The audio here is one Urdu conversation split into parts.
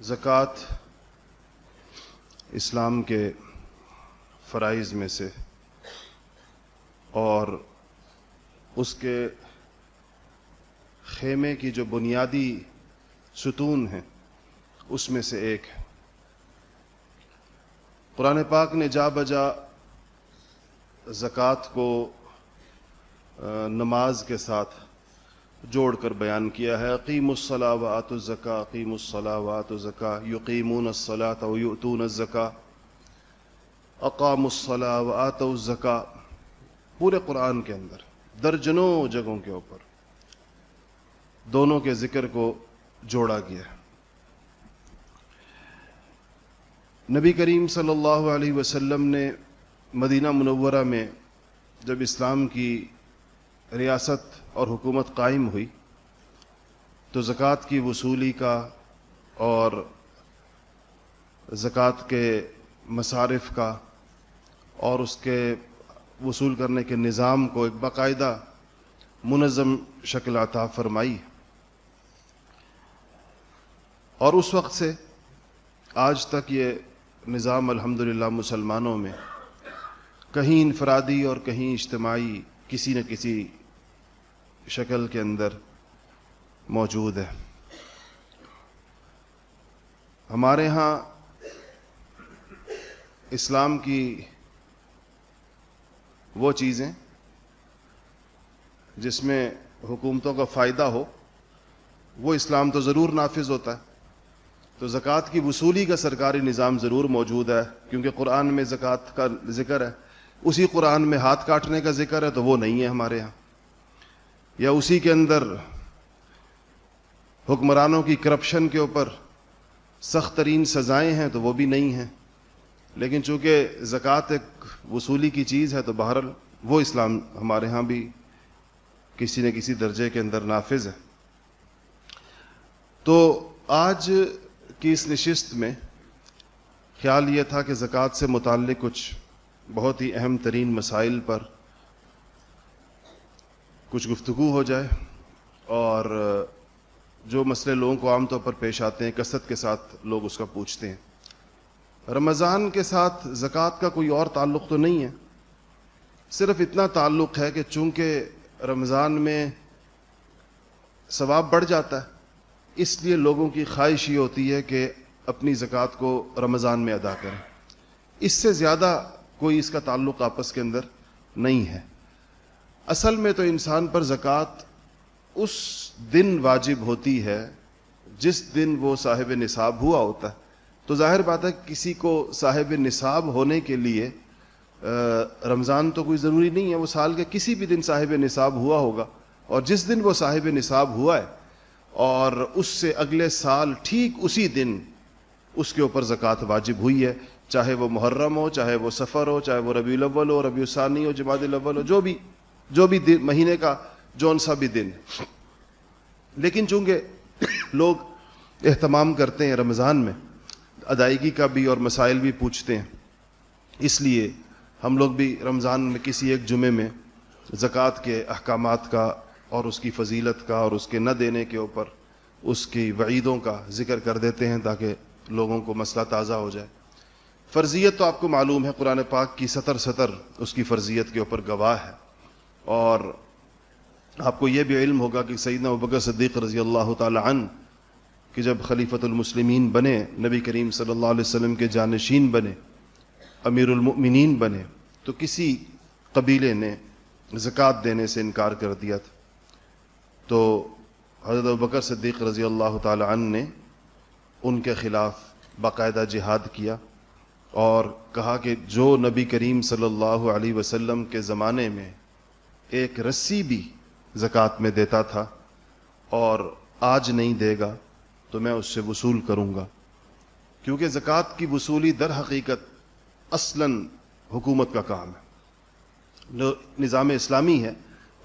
زکوٰۃ اسلام کے فرائض میں سے اور اس کے خیمے کی جو بنیادی ستون ہیں، اس میں سے ایک ہے۔ قرآن پاک نے جا بجا زکوٰۃ کو نماز کے ساتھ جوڑ کر بیان کیا ہے۔ عقیم الصلاح و آت الزکا عقیم الصلاح و آت الزکا یقیمون الصلاۃ و یؤتون الزکا اقام الصلاح و آت الزکا پورے قرآن کے اندر، درجنوں جگہوں کے اوپر دونوں کے ذکر کو جوڑا گیا نبی کریم صلی اللہ علیہ وسلم نے مدینہ منورہ میں جب اسلام کی ریاست اور حکومت قائم ہوئی تو زکوٰۃ کی وصولی کا اور زکوٰۃ کے مصارف کا اور اس کے وصول کرنے کے نظام کو ایک باقاعدہ منظم شکل عطا فرمائی اور اس وقت سے آج تک یہ نظام الحمدللہ مسلمانوں میں کہیں انفرادی اور کہیں اجتماعی کسی نہ کسی شکل کے اندر موجود ہے۔ ہمارے ہاں اسلام کی وہ چیزیں جس میں حکومتوں کا فائدہ ہو، وہ اسلام تو ضرور نافذ ہوتا ہے۔ تو زکوٰۃ کی وصولی کا سرکاری نظام ضرور موجود ہے، کیونکہ قرآن میں زکوٰۃ کا ذکر ہے۔ اسی قرآن میں ہاتھ کاٹنے کا ذکر ہے تو وہ نہیں ہے ہمارے ہاں۔ یا اسی کے اندر حکمرانوں کی کرپشن کے اوپر سخت ترین سزائیں ہیں تو وہ بھی نہیں ہیں۔ لیکن چونکہ زکوٰۃ ایک وصولی کی چیز ہے تو بہرحال وہ اسلام ہمارے ہاں بھی کسی نہ کسی درجے کے اندر نافذ ہے۔ تو آج کی اس نشست میں خیال یہ تھا کہ زکوٰۃ سے متعلق کچھ بہت ہی اہم ترین مسائل پر کچھ گفتگو ہو جائے اور جو مسئلے لوگوں کو عام طور پر پیش آتے ہیں، کثرت کے ساتھ لوگ اس کا پوچھتے ہیں۔ رمضان کے ساتھ زکوٰۃ کا کوئی اور تعلق تو نہیں ہے۔ صرف اتنا تعلق ہے کہ چونکہ رمضان میں ثواب بڑھ جاتا ہے، اس لیے لوگوں کی خواہش یہ ہوتی ہے کہ اپنی زکوٰۃ کو رمضان میں ادا کریں۔ اس سے زیادہ کوئی اس کا تعلق آپس کے اندر نہیں ہے۔ اصل میں تو انسان پر زکوٰۃ اس دن واجب ہوتی ہے، جس دن وہ صاحب نصاب ہوا ہوتا ہے۔ تو ظاہر بات ہے، کسی کو صاحب نصاب ہونے کے لیے رمضان تو کوئی ضروری نہیں ہے۔ وہ سال کے کسی بھی دن صاحب نصاب ہوا ہوگا۔ اور جس دن وہ صاحب نصاب ہوا ہے، اور اس سے اگلے سال ٹھیک اسی دن اس کے اوپر زکوٰۃ واجب ہوئی ہے، چاہے وہ محرم ہو، چاہے وہ سفر ہو، چاہے وہ ربیع الاول ہو، ربیع الثانی ہو، جماعت الاول ہو، جو بھی۔ جو بھی دن مہینے کا جون سا بھی دن۔ لیکن چونکہ لوگ اہتمام کرتے ہیں رمضان میں، ادائیگی کا بھی اور مسائل بھی پوچھتے ہیں۔ اس لیے ہم لوگ بھی رمضان میں کسی ایک جمعے میں زکوٰۃ کے احکامات کا اور اس کی فضیلت کا اور اس کے نہ دینے کے اوپر اس کی وعیدوں کا ذکر کر دیتے ہیں تاکہ لوگوں کو مسئلہ تازہ ہو جائے۔ فرضیت تو آپ کو معلوم ہے، قرآن پاک کی سطر سطر اس کی فرضیت کے اوپر گواہ ہے۔ اور آپ کو یہ بھی علم ہوگا کہ سیدنا ابکر صدیق رضی اللہ تعالی عنہ کہ جب خلیفۃ المسلمین بنے، نبی کریم صلی اللہ علیہ وسلم کے جانشین بنے، امیر المؤمنین بنے، تو کسی قبیلے نے زکوٰۃ دینے سے انکار کر دیا تھا۔ تو حضرت بکر صدیق رضی اللہ تعالی عنہ نے ان کے خلاف باقاعدہ جہاد کیا اور کہا کہ جو نبی کریم صلی اللہ علیہ وسلم کے زمانے میں ایک رسی بھی زکوٰۃ میں دیتا تھا اور آج نہیں دے گا تو میں اس سے وصول کروں گا۔ کیونکہ زکوٰۃ کی وصولی در حقیقت اصلاً حکومت کا کام ہے۔ جو نظام اسلامی ہے،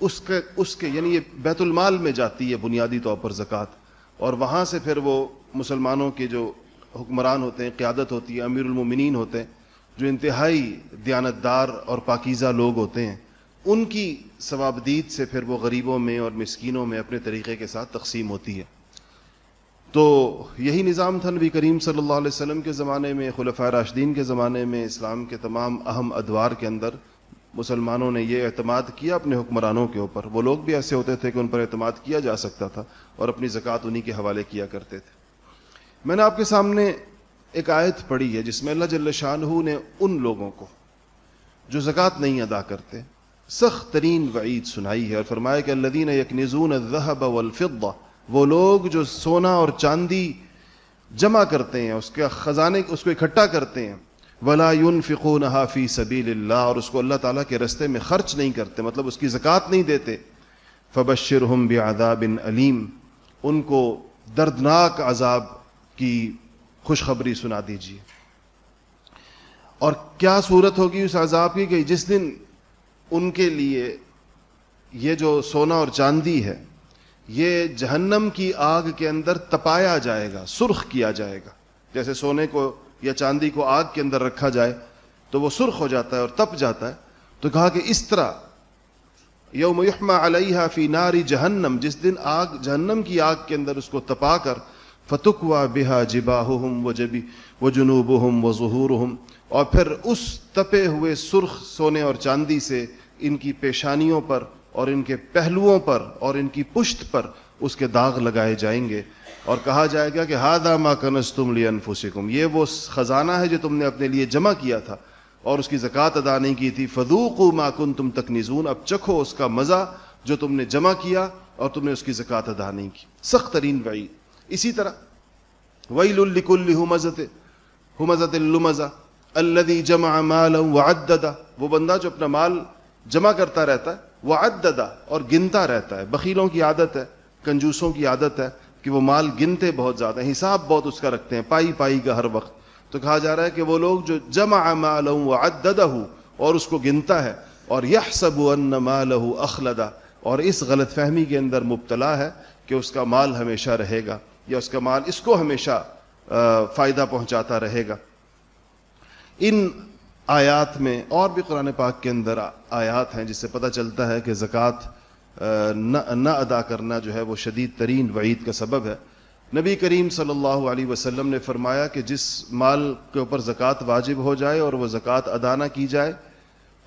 اس کے اس کے یعنی یہ بیت المال میں جاتی ہے بنیادی طور پر زکوٰۃ، اور وہاں سے پھر وہ مسلمانوں کے جو حکمران ہوتے ہیں، قیادت ہوتی ہے، امیر المومنین ہوتے ہیں، جو انتہائی دیانتدار اور پاکیزہ لوگ ہوتے ہیں، ان کی ثوابدید سے پھر وہ غریبوں میں اور مسکینوں میں اپنے طریقے کے ساتھ تقسیم ہوتی ہے۔ تو یہی نظام تھا نبی کریم صلی اللہ علیہ وسلم کے زمانے میں خلفۂ راشدین کے زمانے میں، اسلام کے تمام اہم ادوار کے اندر مسلمانوں نے یہ اعتماد کیا اپنے حکمرانوں کے اوپر۔ وہ لوگ بھی ایسے ہوتے تھے کہ ان پر اعتماد کیا جا سکتا تھا اور اپنی زکوٰۃ انہی کے حوالے کیا کرتے تھے۔ میں نے آپ کے سامنے ایک آیت پڑھی ہے جس میں اللہ جل شاہ نے ان لوگوں کو جو زکوٰۃ نہیں ادا کرتے سخت ترین وعید سنائی ہے اور فرمایا کہ الدین یکنزون الذهب والفضہ وہ لوگ جو سونا اور چاندی جمع کرتے ہیں، اس کے خزانے، اس کو اکٹھا کرتے ہیں، ولا ينفقونها فی سبیل اللہ، اور اس کو اللہ تعالیٰ کے رستے میں خرچ نہیں کرتے مطلب اس کی زکوٰۃ نہیں دیتے۔ فبشرهم بعذاب علیم، ان کو دردناک عذاب کی خوشخبری سنا دیجیے اور کیا صورت ہوگی اس عذاب کی کہ جس دن ان کے لیے یہ جو سونا اور چاندی ہے، یہ جہنم کی آگ کے اندر تپایا جائے گا، سرخ کیا جائے گا۔ جیسے سونے کو یا چاندی کو آگ کے اندر رکھا جائے تو وہ سرخ ہو جاتا ہے اور تپ جاتا ہے۔ تو کہا کہ اس طرح یوم یحما علیہ فی ناری جہنم، جس دن آگ، جہنم کی آگ کے اندر اس کو تپا کر فتک و بحا و جبی و جنوب و ظہور اور پھر اس تپے ہوئے سرخ سونے اور چاندی سے ان کی پیشانیوں پر اور ان کے پہلوؤں پر اور ان کی پشت پر اس کے داغ لگائے جائیں گے۔ اور کہا جائے گا کہ ہادہ ما کنس تم لی انفسکم یہ وہ خزانہ ہے جو تم نے اپنے لیے جمع کیا تھا اور اس کی زکوٰۃ ادا نہیں کی تھی۔ فدوق ما کن تم تک نزون اب چکھو اس کا مزہ جو تم نے جمع کیا اور تم نے اس کی زکوٰۃ ادا نہیں کی۔ سخت ترین وعید۔ اسی طرح ویل الکل حمزت حمزت المزا الذي جمع مالا وعددا وہ بندہ جو اپنا مال جمع کرتا رہتا ہے وہ اور گنتا رہتا ہے۔ بخیلوں کی عادت ہے، کنجوسوں کی عادت ہے کہ وہ مال گنتے بہت زیادہ ہیں، حساب بہت اس کا رکھتے ہیں، پائی پائی کا ہر وقت۔ تو کہا جا رہا ہے کہ وہ لوگ جو جمع مالا وعددہ اور اس کو گنتا ہے، اور يحسب ان ماله اخلدا اور اس غلط فہمی کے اندر مبتلا ہے کہ اس کا مال ہمیشہ رہے گا، یا اس کا مال اس کو ہمیشہ فائدہ پہنچاتا رہے گا۔ ان آیات میں اور بھی قرآن پاک کے اندر آیات ہیں جس سے پتہ چلتا ہے کہ زکوٰۃ نہ ادا کرنا جو ہے وہ شدید ترین وعید کا سبب ہے۔ نبی کریم صلی اللہ علیہ وسلم نے فرمایا کہ جس مال کے اوپر زکوٰۃ واجب ہو جائے اور وہ زکوٰۃ ادا نہ کی جائے،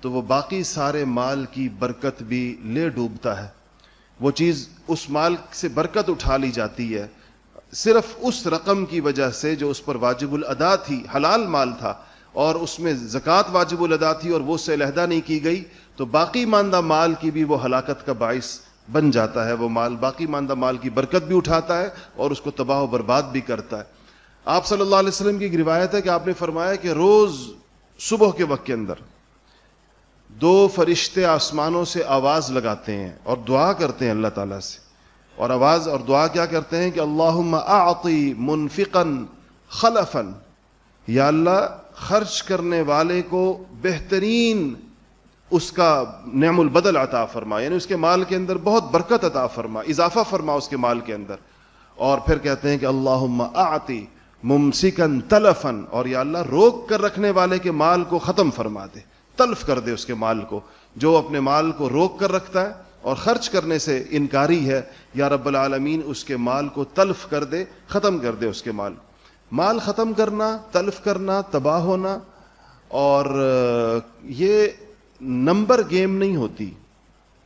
تو وہ باقی سارے مال کی برکت بھی لے ڈوبتا ہے۔ وہ چیز اس مال سے برکت اٹھا لی جاتی ہے۔ صرف اس رقم کی وجہ سے جو اس پر واجب الادا تھی، حلال مال تھا اور اس میں زکوٰۃ واجب الادا تھی اور وہ اس سے علیحدہ نہیں کی گئی، تو باقی ماندہ مال کی بھی وہ ہلاکت کا باعث بن جاتا ہے۔ وہ مال، باقی ماندہ مال کی برکت بھی اٹھاتا ہے اور اس کو تباہ و برباد بھی کرتا ہے۔ آپ صلی اللہ علیہ وسلم کی ایک روایت ہے کہ آپ نے فرمایا کہ روز صبح کے وقت کے اندر دو فرشتے آسمانوں سے آواز لگاتے ہیں اور دعا کرتے ہیں اللہ تعالیٰ سے۔ اور آواز اور دعا کیا کرتے ہیں کہ اللہ اعطی منفقن خلفن یا اللہ خرچ کرنے والے کو بہترین اس کا نعم البدل عطا فرما یعنی اس کے مال کے اندر بہت برکت عطا فرما، اضافہ فرما اس کے مال کے اندر۔ اور پھر کہتے ہیں کہ اللہ آتی ممسکن تلفن، اور یا اللہ روک کر رکھنے والے کے مال کو ختم فرما دے، تلف کر دے اس کے مال کو۔ جو اپنے مال کو روک کر رکھتا ہے اور خرچ کرنے سے انکاری ہے، یا رب العالمین اس کے مال کو تلف کر دے، ختم کر دے اس کے مال کو۔ مال ختم کرنا، تلف کرنا، تباہ ہونا، اور یہ نمبر گیم نہیں ہوتی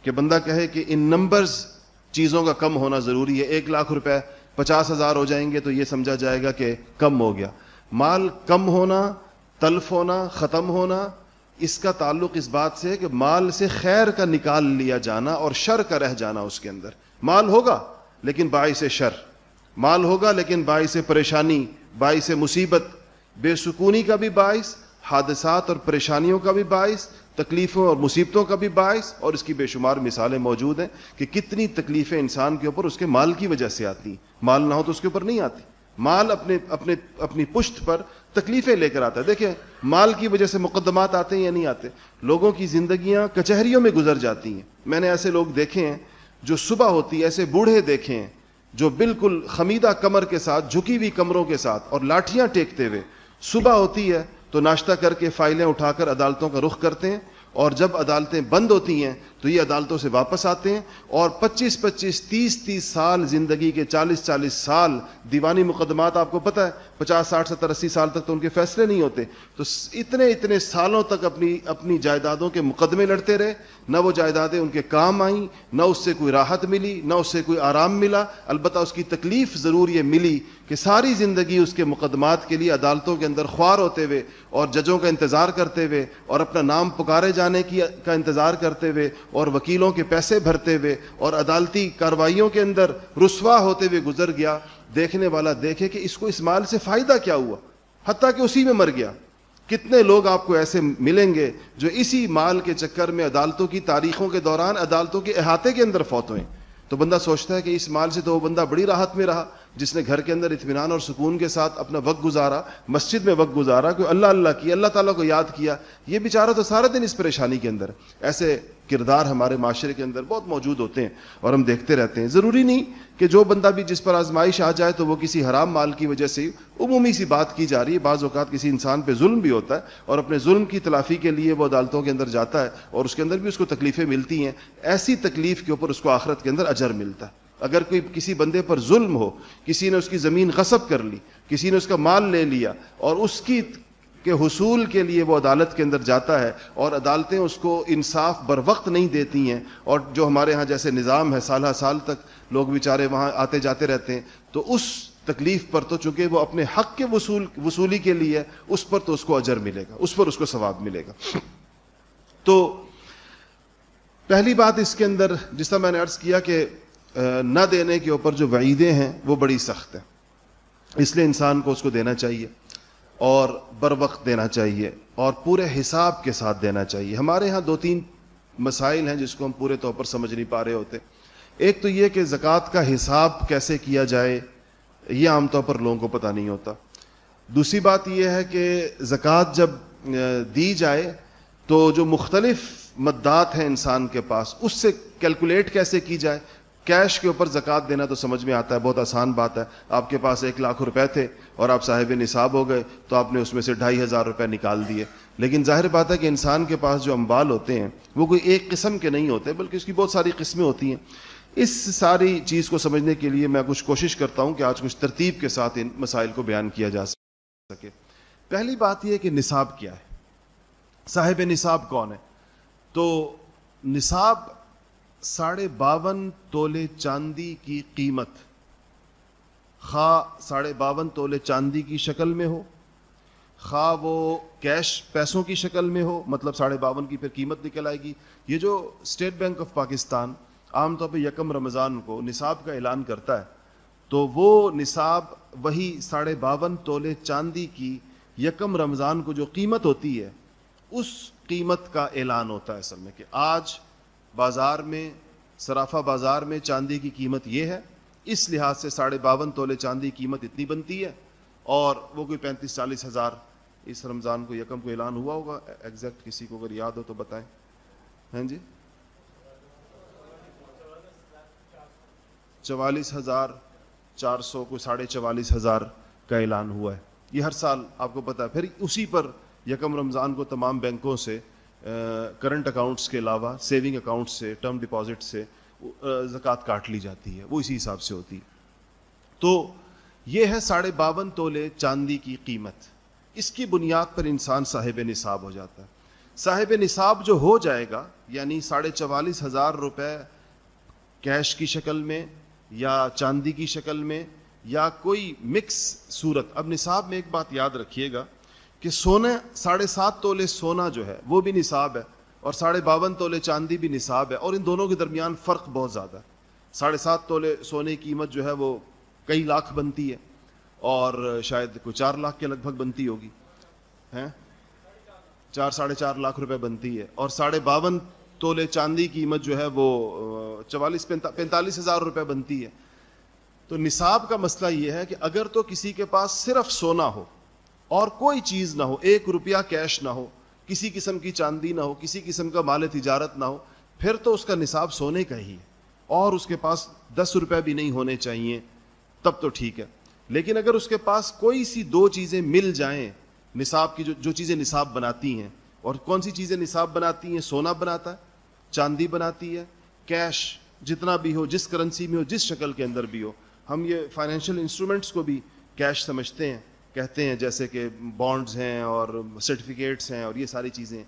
کہ بندہ کہے کہ ان نمبرز چیزوں کا کم ہونا ضروری ہے، ایک لاکھ روپے پچاس ہزار ہو جائیں گے تو یہ سمجھا جائے گا کہ کم ہو گیا۔ مال کم ہونا، تلف ہونا، ختم ہونا، اس کا تعلق اس بات سے ہے کہ مال سے خیر کا نکال لیا جانا اور شر کا رہ جانا اس کے اندر۔ مال ہوگا لیکن باعث شر۔ مال ہوگا لیکن باعث پریشانی۔ باعث مصیبت، بے سکونی کا بھی باعث، حادثات اور پریشانیوں کا بھی باعث، تکلیفوں اور مصیبتوں کا بھی باعث، اور اس کی بے شمار مثالیں موجود ہیں کہ کتنی تکلیفیں انسان کے اوپر اس کے مال کی وجہ سے آتی مال نہ ہو تو اس کے اوپر نہیں آتی۔ مال اپنے اپنے، اپنی پشت پر تکلیفیں لے کر آتا ہے۔ دیکھیں، مال کی وجہ سے مقدمات آتے ہیں یا نہیں آتے؟ لوگوں کی زندگیاں کچہریوں میں گزر جاتی ہیں۔ میں نے ایسے لوگ دیکھے ہیں جو صبح ہوتی ہے ایسے بوڑھے دیکھے ہیں جو بالکل خمیدہ کمر کے ساتھ، جھکی ہوئی کمروں کے ساتھ اور لاٹھیاں ٹیکتے ہوئے۔ صبح ہوتی ہے تو ناشتہ کر کے فائلیں اٹھا کر عدالتوں کا رخ کرتے ہیں اور جب عدالتیں بند ہوتی ہیں تو یہ عدالتوں سے واپس آتے ہیں اور پچیس پچیس تیس تیس سال زندگی کے چالیس چالیس سال دیوانی مقدمات آپ کو پتہ ہے، پچاس، ساٹھ، ستر، اسی سال تک تو ان کے فیصلے نہیں ہوتے۔ تو اتنے اتنے سالوں تک اپنی اپنی جائیدادوں کے مقدمے لڑتے رہے۔ نہ وہ جائیدادیں ان کے کام آئیں، نہ اس سے کوئی راحت ملی، نہ اس سے کوئی آرام ملا۔ البتہ اس کی تکلیف ضرور یہ ملی کہ ساری زندگی اس کے مقدمات کے لیے عدالتوں کے اندر خوار ہوتے ہوئے اور ججوں کا انتظار کرتے ہوئے اور اپنا نام پکارے جانے کی کا انتظار کرتے ہوئے اور وکیلوں کے پیسے بھرتے ہوئے اور عدالتی کارروائیوں کے اندر رسوا ہوتے ہوئے گزر گیا، دیکھنے والا دیکھے کہ اس کو اس مال سے فائدہ کیا ہوا، حتیٰ کہ اسی میں مر گیا۔ کتنے لوگ آپ کو ایسے ملیں گے جو اسی مال کے چکر میں عدالتوں کی تاریخوں کے دوران، عدالتوں کے احاطے کے اندر فوت ہوئے۔ تو بندہ سوچتا ہے کہ اس مال سے تو وہ بندہ بڑی راحت میں رہا۔ جس نے گھر کے اندر اطمینان اور سکون کے ساتھ اپنا وقت گزارا، مسجد میں وقت گزارا، کوئی اللہ اللہ کی، اللہ تعالیٰ کو یاد کیا، یہ بیچارہ تو سارا دن اس پریشانی کے اندر ایسے کردار ہمارے معاشرے کے اندر بہت موجود ہوتے ہیں اور ہم دیکھتے رہتے ہیں۔ ضروری نہیں کہ جو بندہ بھی جس پر آزمائش آ جائے تو وہ کسی حرام مال کی وجہ سے عمومی سی بات کی جا رہی ہے۔ بعض اوقات کسی انسان پہ ظلم بھی ہوتا ہے اور اپنے ظلم کی تلافی کے لیے وہ عدالتوں کے اندر جاتا ہے اور اس کے اندر بھی اس کو تکلیفیں ملتی ہیں۔ ایسی تکلیف کے اوپر اس کو آخرت کے اندر اجر ملتا ہے۔ اگر کوئی کسی بندے پر ظلم ہو، کسی نے اس کی زمین غصب کر لی، کسی نے اس کا مال لے لیا اور اس کی کے حصول کے لیے وہ عدالت کے اندر جاتا ہے اور عدالتیں اس کو انصاف بر وقت نہیں دیتی ہیں اور جو ہمارے ہاں جیسے نظام ہے سالہ سال تک لوگ بیچارے وہاں آتے جاتے رہتے ہیں، تو اس تکلیف پر تو چونکہ وہ اپنے حق کے وصول، وصولی کے لیے اس پر تو اس کو اجر ملے گا، اس پر اس کو ثواب ملے گا۔ تو پہلی بات اس کے اندر جس طرح میں نے عرض کیا کہ نہ دینے کے اوپر جو وعیدیں ہیں، وہ بڑی سخت ہیں۔ اس لیے انسان کو اس کو دینا چاہیے اور بر وقت دینا چاہیے اور پورے حساب کے ساتھ دینا چاہیے۔ ہمارے ہاں دو تین مسائل ہیں جس کو ہم پورے طور پر سمجھ نہیں پا رہے ہوتے۔ ایک تو یہ کہ زکوٰۃ کا حساب کیسے کیا جائے، یہ عام طور پر لوگوں کو پتہ نہیں ہوتا۔ دوسری بات یہ ہے کہ زکوٰۃ جب دی جائے تو جو مختلف مدات ہیں انسان کے پاس، اس سے کیلکولیٹ کیسے کی جائے؟ کیش کے اوپر زکوٰۃ دینا تو سمجھ میں آتا ہے، بہت آسان بات ہے۔ آپ کے پاس ایک لاکھ روپے تھے اور آپ صاحب نصاب ہو گئے تو آپ نے اس میں سے ڈھائی ہزار روپے نکال دیے۔ لیکن ظاہر بات ہے کہ انسان کے پاس جو امبال ہوتے ہیں، وہ کوئی ایک قسم کے نہیں ہوتے، بلکہ اس کی بہت ساری قسمیں ہوتی ہیں۔ اس ساری چیز کو سمجھنے کے لیے میں کچھ کوشش کرتا ہوں کہ آج کچھ ترتیب کے ساتھ ان مسائل کو بیان کیا جا سکے۔ پہلی بات یہ کہ نصاب کیا ہے؟ صاحب نصاب کون ہے؟ تو نصاب ساڑھے باون تولے چاندی کی قیمت۔ خواہ ساڑھے باون تولے چاندی کی شکل میں ہو۔ خواہ وہ کیش پیسوں کی شکل میں ہو مطلب ساڑھے باون کی پھر قیمت نکل آئے گی۔ یہ جو اسٹیٹ بینک آف پاکستان عام طور پہ یکم رمضان کو نصاب کا اعلان کرتا ہے، تو وہ نصاب وہی ساڑھے باون تولے چاندی کی یکم رمضان کو جو قیمت ہوتی ہے، اس قیمت کا اعلان ہوتا ہے اصل میں کہ آج بازار میں سرافہ بازار میں چاندی کی قیمت یہ ہے، اس لحاظ سے ساڑھے باون تولے چاندی کی قیمت اتنی بنتی ہے، اور وہ کوئی پینتیس چالیس ہزار اس رمضان کو یکم کو اعلان ہوا ہوگا ایگزیکٹ کسی کو اگر یاد ہو تو بتائیں۔ ہیں جی؟ چوالیس ہزار چار سو کو ساڑھے چوالیس ہزار کا اعلان ہوا ہے۔ یہ ہر سال آپ کو پتا ہے، پھر اسی پر یکم رمضان کو تمام بینکوں سے کرنٹ اکاؤنٹس کے علاوہ سیونگ اکاؤنٹس سے ٹرم ڈپازٹ سے زکوٰۃ کاٹ لی جاتی ہے، وہ اسی حساب سے ہوتی ہے۔ تو یہ ہے ساڑھے باون تولے چاندی کی قیمت۔ اس کی بنیاد پر انسان صاحب نصاب ہو جاتا ہے۔ صاحب نصاب جو ہو جائے گا یعنی ساڑھے چوالیس ہزار روپے کیش کی شکل میں یا چاندی کی شکل میں یا کوئی مکس صورت۔ اب نصاب میں ایک بات یاد رکھیے گا۔ کہ سونے ساڑھے سات تولے سونا جو ہے وہ بھی نصاب ہے اور ساڑھے باون تولے چاندی بھی نصاب ہے اور ان دونوں کے درمیان فرق بہت زیادہ ہے۔ ساڑھے سات تولے سونے کی قیمت جو ہے وہ کئی لاکھ بنتی ہے اور شاید کوئی چار لاکھ کے لگ بھگ بنتی ہوگی، ہیں؟ چار ساڑھے چار لاکھ روپے بنتی ہے اور ساڑھے باون تولے چاندی کی قیمت جو ہے وہ چوالیس پینتالیس ہزار روپے بنتی ہے۔ تو نصاب کا مسئلہ یہ ہے کہ اگر تو کسی کے پاس صرف سونا ہو اور کوئی چیز نہ ہو، ایک روپیہ کیش نہ ہو، کسی قسم کی چاندی نہ ہو، کسی قسم کا مال تجارت نہ ہو، پھر تو اس کا نصاب سونے کا ہی ہے۔ اور اس کے پاس دس روپے بھی نہیں ہونے چاہیے، تب تو ٹھیک ہے۔ لیکن اگر اس کے پاس کوئی سی دو چیزیں مل جائیں، نصاب کی جو جو چیزیں نصاب بناتی ہیں، اور کون سی چیزیں نصاب بناتی ہیں؟ سونا بناتا ہے، چاندی بناتی ہے کیش جتنا بھی ہو، جس کرنسی میں ہو، جس شکل کے اندر بھی ہو، ہم یہ فائنینشیل انسٹرومنٹس کو بھی کیش سمجھتے ہیں۔ کہتے ہیں جیسے کہ بانڈز ہیں اور سرٹیفکیٹس ہیں اور یہ ساری چیزیں۔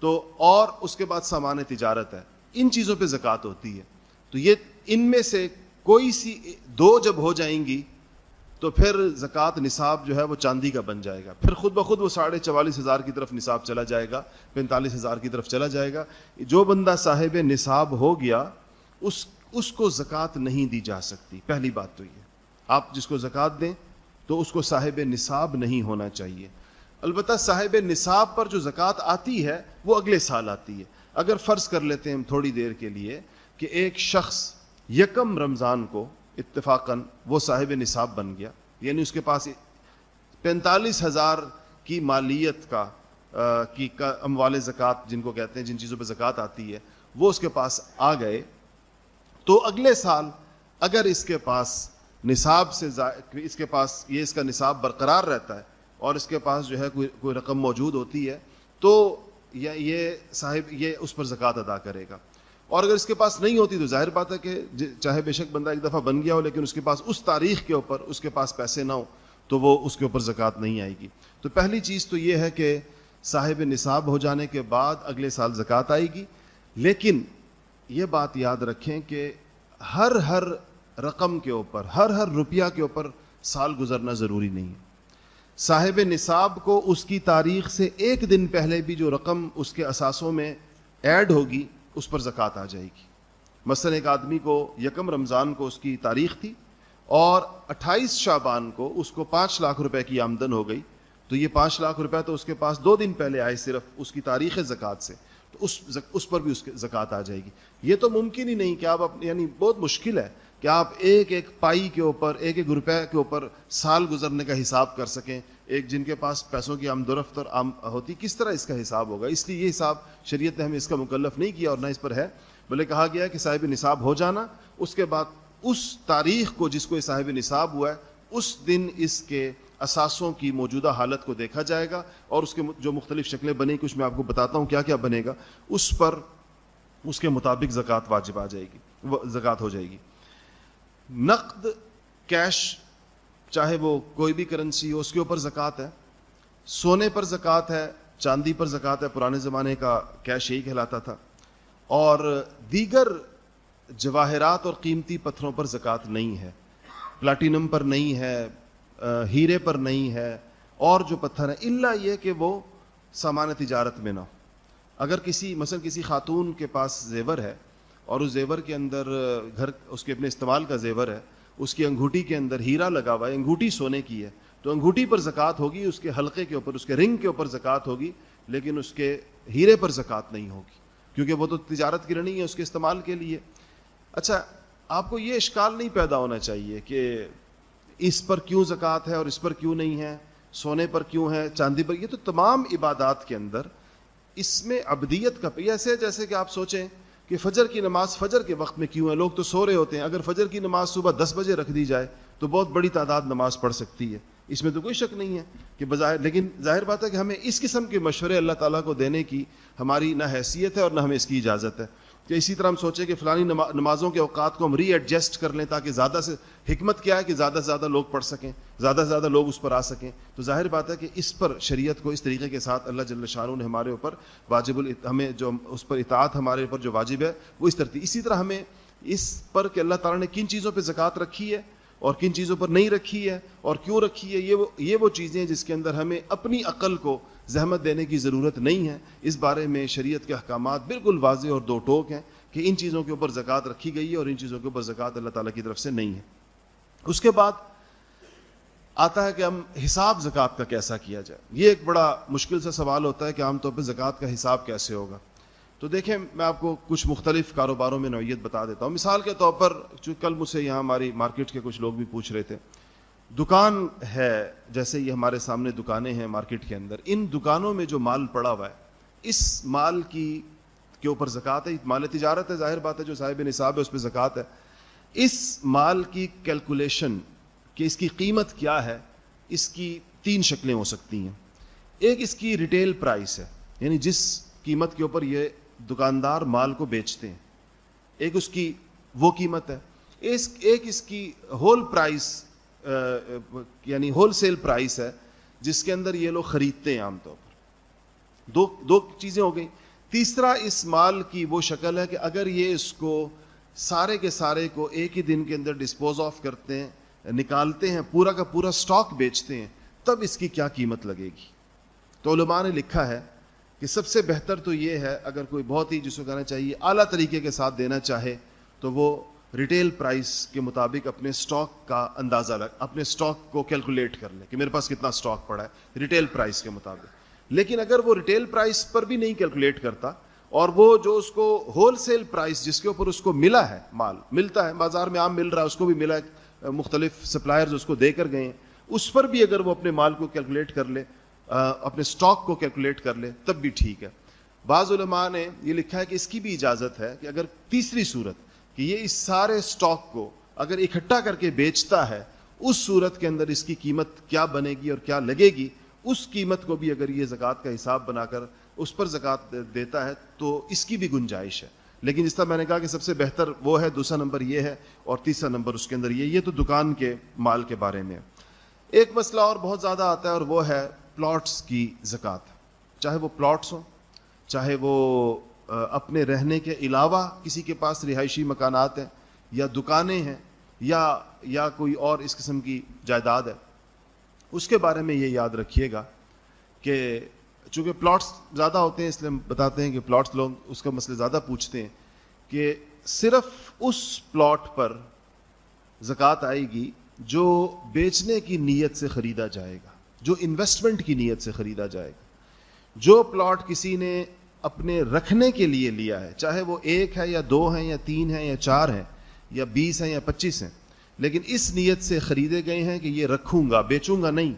تو اور اس کے بعد سامان تجارت ہے۔ ان چیزوں پہ زکوٰۃ ہوتی ہے۔ تو یہ ان میں سے کوئی سی دو جب ہو جائیں گی تو پھر زکوٰۃ نصاب جو ہے وہ چاندی کا بن جائے گا۔ پھر خود بخود وہ ساڑھے چوالیس ہزار کی طرف نصاب چلا جائے گا، پینتالیس ہزار کی طرف چلا جائے گا۔ جو بندہ صاحب نصاب ہو گیا، اس اس کو زکوٰۃ نہیں دی جا سکتی۔ پہلی بات تو یہ آپ جس کو زکوٰۃ دیں تو اس کو صاحب نصاب نہیں ہونا چاہیے۔ البتہ صاحب نصاب پر جو زکوٰۃ آتی ہے، وہ اگلے سال آتی ہے۔ اگر فرض کر لیتے ہیں ہم تھوڑی دیر کے لیے کہ ایک شخص یکم رمضان کو اتفاقاً وہ صاحب نصاب بن گیا یعنی اس کے پاس پینتالیس ہزار کی مالیت کا کی اموال زکوٰۃ جن کو کہتے ہیں، جن چیزوں پہ زکوٰۃ آتی ہے، وہ اس کے پاس آ گئے۔ تو اگلے سال اگر اس کے پاس نصاب سے اس کے پاس یہ اس کا نصاب برقرار رہتا ہے اور اس کے پاس جو ہے کوئی کوئی رقم موجود ہوتی ہے، تو یہ صاحب یہ اس پر زکوٰۃ ادا کرے گا۔ اور اگر اس کے پاس نہیں ہوتی تو ظاہر بات ہے کہ چاہے بے شک بندہ ایک دفعہ بن گیا ہو لیکن اس کے پاس اس تاریخ کے اوپر اس کے پاس پیسے نہ ہو تو وہ اس کے اوپر زکوٰۃ نہیں آئے گی۔ تو پہلی چیز تو یہ ہے کہ صاحب نصاب ہو جانے کے بعد اگلے سال زکوٰۃ آئے گی۔ لیکن یہ بات یاد رکھیں کہ ہر ہر رقم کے اوپر، ہر ہر روپیہ کے اوپر سال گزرنا ضروری نہیں ہے۔ صاحب نصاب کو اس کی تاریخ سے ایک دن پہلے بھی جو رقم اس کے اثاثوں میں ایڈ ہوگی، اس پر زکوٰۃ آ جائے گی۔ مثلاً ایک آدمی کو یکم رمضان کو اس کی تاریخ تھی اور اٹھائیس شابان کو اس کو پانچ لاکھ روپے کی آمدن ہو گئی۔ تو یہ پانچ لاکھ روپے تو اس کے پاس دو دن پہلے آئے صرف اس کی تاریخ زکوٰۃ سے۔ تو اس اس پر بھی اس زکوٰۃ آ جائے گی۔ یہ تو ممکن ہی نہیں کہ آپ یعنی بہت مشکل ہے کہ آپ ایک ایک پائی کے اوپر، ایک ایک روپے کے اوپر سال گزرنے کا حساب کر سکیں۔ ایک جن کے پاس پیسوں کی آمد و رفت اور عام ہوتی، کس طرح اس کا حساب ہوگا؟ اس لیے یہ حساب شریعت نے ہمیں اس کا مکلف نہیں کیا اور نہ اس پر ہے بولے کہا گیا کہ صاحب نصاب ہو جانا، اس کے بعد اس تاریخ کو جس کو یہ صاحب نصاب ہوا ہے، اس دن اس کے اثاثوں کی موجودہ حالت کو دیکھا جائے گا اور اس کے جو مختلف شکلیں بنیں، کچھ میں آپ کو بتاتا ہوں کیا کیا بنے گا۔ اس پر اس کے مطابق زکوٰۃ واجب آ جائے گی، زکوٰۃ ہو جائے گی۔ نقد کیش چاہے وہ کوئی بھی کرنسی ہو، اس کے اوپر زکوٰۃ ہے۔ سونے پر زکوٰۃ ہے، چاندی پر زکوٰۃ ہے، پرانے زمانے کا کیش یہی کہلاتا تھا۔ اور دیگر جواہرات اور قیمتی پتھروں پر زکوٰۃ نہیں ہے۔ پلاٹینم پر نہیں ہے ہیرے پر نہیں ہے۔ اور جو پتھر ہیں اللہ یہ کہ وہ سامان تجارت میں نہ ہو۔ اگر کسی، مثلا کسی خاتون کے پاس زیور ہے اور اس زیور کے اندر، گھر، اس کے اپنے استعمال کا زیور ہے، اس کی انگوٹھی کے اندر ہیرا لگا ہوا ہے، انگوٹھی سونے کی ہے۔ تو انگوٹھی پر زکوٰۃ ہوگی، اس کے حلقے کے اوپر، اس کے رنگ کے اوپر زکوٰۃ ہوگی، لیکن اس کے ہیرے پر زکوٰۃ نہیں ہوگی، کیونکہ وہ تو تجارت کی رنی ہے اس کے استعمال کے لیے۔ اچھا آپ کو یہ اشکال نہیں پیدا ہونا چاہیے کہ اس پر کیوں زکوٰۃ ہے اور اس پر کیوں نہیں ہے، سونے پر کیوں ہے، چاندی پر؟ یہ تو تمام عبادات کے اندر اس میں ابدیت کا ایسے جیسے کہ آپ سوچیں کہ فجر کی نماز فجر کے وقت میں کیوں ہے؟ لوگ تو سو رہے ہوتے ہیں۔ اگر فجر کی نماز صبح دس بجے رکھ دی جائے تو بہت بڑی تعداد نماز پڑھ سکتی ہے۔ اس میں تو کوئی شک نہیں ہے کہ بظاہر، لیکن ظاہر بات ہے کہ ہمیں اس قسم کے مشورے اللہ تعالیٰ کو دینے کی ہماری نہ حیثیت ہے اور نہ ہمیں اس کی اجازت ہے۔ کہ اسی طرح ہم سوچیں کہ فلانی نمازوں کے اوقات کو ہم ری ایڈجسٹ کر لیں تاکہ زیادہ سے حکمت کیا ہے کہ زیادہ سے زیادہ لوگ پڑھ سکیں، زیادہ سے زیادہ لوگ اس پر آ سکیں۔ تو ظاہر بات ہے کہ اس پر شریعت کو اس طریقے کے ساتھ اللہ جل شاہ نے ہمارے اوپر واجب ال، ہمیں جو اس پر اطاعت ہمارے اوپر جو واجب ہے وہ اس طرح اسی طرح ہمیں اس پر کہ اللہ تعالیٰ نے کن چیزوں پہ زکوٰۃ رکھی ہے اور کن چیزوں پر نہیں رکھی ہے اور کیوں رکھی ہے، یہ وہ یہ وہ چیزیں ہیں جس کے اندر ہمیں اپنی عقل کو زحمت دینے کی ضرورت نہیں ہے۔ اس بارے میں شریعت کے احکامات بالکل واضح اور دو ٹوک ہیں کہ ان چیزوں کے اوپر زکوٰۃ رکھی گئی ہے اور ان چیزوں کے اوپر زکوٰۃ اللہ تعالیٰ کی طرف سے نہیں ہے۔ اس کے بعد آتا ہے کہ ہم حساب زکوٰۃ کا کیسا کیا جائے۔ یہ ایک بڑا مشکل سا سوال ہوتا ہے کہ عام طور پہ زکوٰۃ کا حساب کیسے ہوگا۔ تو دیکھیں، میں آپ کو کچھ مختلف کاروباروں میں نوعیت بتا دیتا ہوں۔ مثال کے طور پر کل مجھ سے یہاں ہماری مارکیٹ کے کچھ لوگ بھی پوچھ رہے تھے۔ دکان ہے، جیسے یہ ہمارے سامنے دکانیں ہیں مارکیٹ کے اندر، ان دکانوں میں جو مال پڑا ہوا ہے، اس مال کی کے اوپر زکوٰۃ ہے، مال تجارت ہے، ظاہر بات ہے جو صاحب نصاب ہے، اس پہ زکوٰۃ ہے۔ اس مال کی کیلکولیشن کہ اس کی قیمت کیا ہے، اس کی تین شکلیں ہو سکتی ہیں۔ ایک اس کی ریٹیل پرائس ہے یعنی جس قیمت کے اوپر یہ دکاندار مال کو بیچتے ہیں۔ ایک اس کی وہ قیمت ہے۔ ایک اس کی ہول پرائز یعنی ہول سیل پرائز ہے، جس کے اندر یہ لوگ خریدتے ہیں عام طور پر۔ دو دو چیزیں ہو گئیں۔ تیسرا، اس مال کی وہ شکل ہے کہ اگر یہ اس کو سارے کے سارے کو ایک ہی دن کے اندر ڈسپوز آف کرتے ہیں، نکالتے ہیں، پورا کا پورا سٹاک بیچتے ہیں، تب اس کی کیا قیمت لگے گی؟ تو علماء نے لکھا ہے کہ سب سے بہتر تو یہ ہے، اگر کوئی بہت ہی جس کو کہنا چاہیے، اعلیٰ طریقے کے ساتھ دینا چاہے، تو وہ ریٹیل پرائس کے مطابق اپنے سٹاک کا اندازہ لگ اپنے سٹاک کو کیلکولیٹ کر لیں کہ میرے پاس کتنا سٹاک پڑا ہے ریٹیل پرائس کے مطابق۔ لیکن اگر وہ ریٹیل پرائس پر بھی نہیں کیلکولیٹ کرتا اور وہ جو اس کو ہول سیل پرائس جس کے اوپر اس کو ملا ہے مال، ملتا ہے، بازار میں عام مل رہا ہے، اس کو بھی ملا ہے، مختلف سپلائرز اس کو دے کر گئے ہیں، اس پر بھی اگر وہ اپنے مال کو کیلکولیٹ کر لے اپنے سٹاک کو کیلکولیٹ کر لے، تب بھی ٹھیک ہے۔ بعض علماء نے یہ لکھا ہے کہ اس کی بھی اجازت ہے کہ اگر تیسری صورت کہ یہ اس سارے سٹاک کو اگر اکٹھا کر کے بیچتا ہے، اس صورت کے اندر اس کی قیمت کیا بنے گی اور کیا لگے گی؟ اس قیمت کو بھی اگر یہ زکوٰۃ کا حساب بنا کر اس پر زکوٰۃ دیتا ہے، تو اس کی بھی گنجائش ہے۔ لیکن جس طرح میں نے کہا کہ سب سے بہتر وہ ہے، دوسرا نمبر یہ ہے اور تیسرا نمبر اس کے اندر یہ یہ تو دکان کے مال کے بارے میں۔ ایک مسئلہ اور بہت زیادہ آتا ہے اور وہ ہے پلاٹس کی زکوٰۃ۔ چاہے وہ پلاٹس ہوں، چاہے وہ اپنے رہنے کے علاوہ کسی کے پاس رہائشی مکانات ہیں یا دکانیں ہیں یا یا کوئی اور اس قسم کی جائیداد ہے، اس کے بارے میں یہ یاد رکھیے گا کہ چونکہ پلاٹس زیادہ ہوتے ہیں، اس لیے ہم بتاتے ہیں کہ پلاٹس لوگ اس کا مسئلہ زیادہ پوچھتے ہیں کہ صرف اس پلاٹ پر زکوٰۃ آئے گی جو بیچنے کی نیت سے خریدا جائے گا، جو انویسٹمنٹ کی نیت سے خریدا جائے گا، جو پلاٹ کسی نے اپنے رکھنے کے لیے لیا ہے۔ چاہے وہ ایک ہے یا دو ہیں یا تین ہیں یا چار ہیں یا بیس ہیں یا پچیس ہیں، لیکن اس نیت سے خریدے گئے ہیں کہ یہ رکھوں گا، بیچوں گا نہیں۔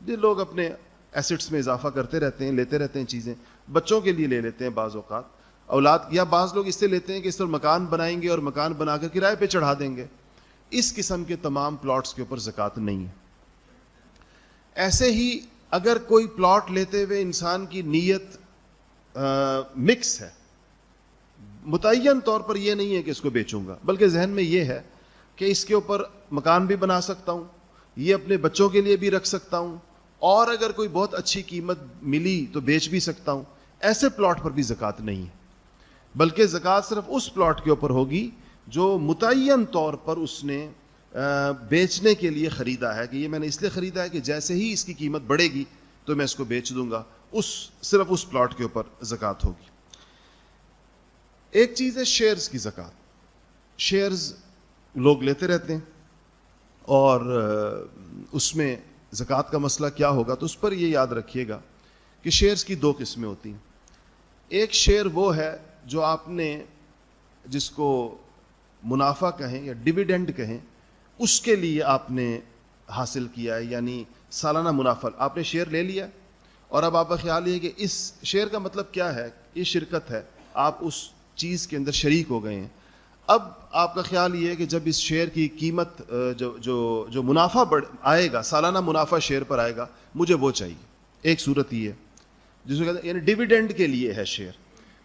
یہ لوگ اپنے ایسٹس میں اضافہ کرتے رہتے ہیں، لیتے رہتے ہیں چیزیں، بچوں کے لیے لے لیتے ہیں بعض اوقات۔ اولاد، یا بعض لوگ اس سے لیتے ہیں کہ اس طرح مکان بنائیں گے اور مکان بنا کر کرائے پہ چڑھا دیں گے۔ اس قسم کے تمام پلاٹس کے اوپر زکوٰۃ نہیں ہے۔ ایسے ہی اگر کوئی پلاٹ لیتے ہوئے انسان کی نیت مکس ہے۔ متعین طور پر یہ نہیں ہے کہ اس کو بیچوں گا، بلکہ ذہن میں یہ ہے کہ اس کے اوپر مکان بھی بنا سکتا ہوں، یہ اپنے بچوں کے لیے بھی رکھ سکتا ہوں، اور اگر کوئی بہت اچھی قیمت ملی تو بیچ بھی سکتا ہوں۔ ایسے پلاٹ پر بھی زکوٰۃ نہیں ہے، بلکہ زکوٰۃ صرف اس پلاٹ کے اوپر ہوگی جو متعین طور پر اس نے بیچنے کے لیے خریدا ہے۔ کہ یہ میں نے اس لیے خریدا ہے کہ جیسے ہی اس کی قیمت بڑھے گی تو میں اس کو بیچ دوں گا۔ اس صرف اس پلاٹ کے اوپر زکوٰۃ ہوگی۔ ایک چیز ہے شیئرز کی زکوٰۃ۔ شیئرز لوگ لیتے رہتے ہیں اور اس میں زکوٰۃ کا مسئلہ کیا ہوگا تو اس پر یہ یاد رکھیے گا کہ شیئرز کی دو قسمیں ہوتی ہیں۔ ایک شیئر وہ ہے جو آپ نے جس کو منافع کہیں یا ڈویڈنڈ کہیں، اس کے لیے آپ نے حاصل کیا ہے یعنی سالانہ منافع۔ آپ نے شیئر لے لیا اور اب آپ کا خیال یہ کہ اس شیئر کا مطلب کیا ہے؟ یہ شرکت ہے۔ آپ اس چیز کے اندر شریک ہو گئے ہیں۔ اب آپ کا خیال یہ ہے کہ جب اس شیئر کی قیمت جو جو جو منافع بڑھ، آئے گا، سالانہ منافع شیئر پر آئے گا، مجھے وہ چاہیے۔ ایک صورت یہ ہے، جس کو کہتے ہیں یعنی ڈویڈنڈ کے لیے ہے شیئر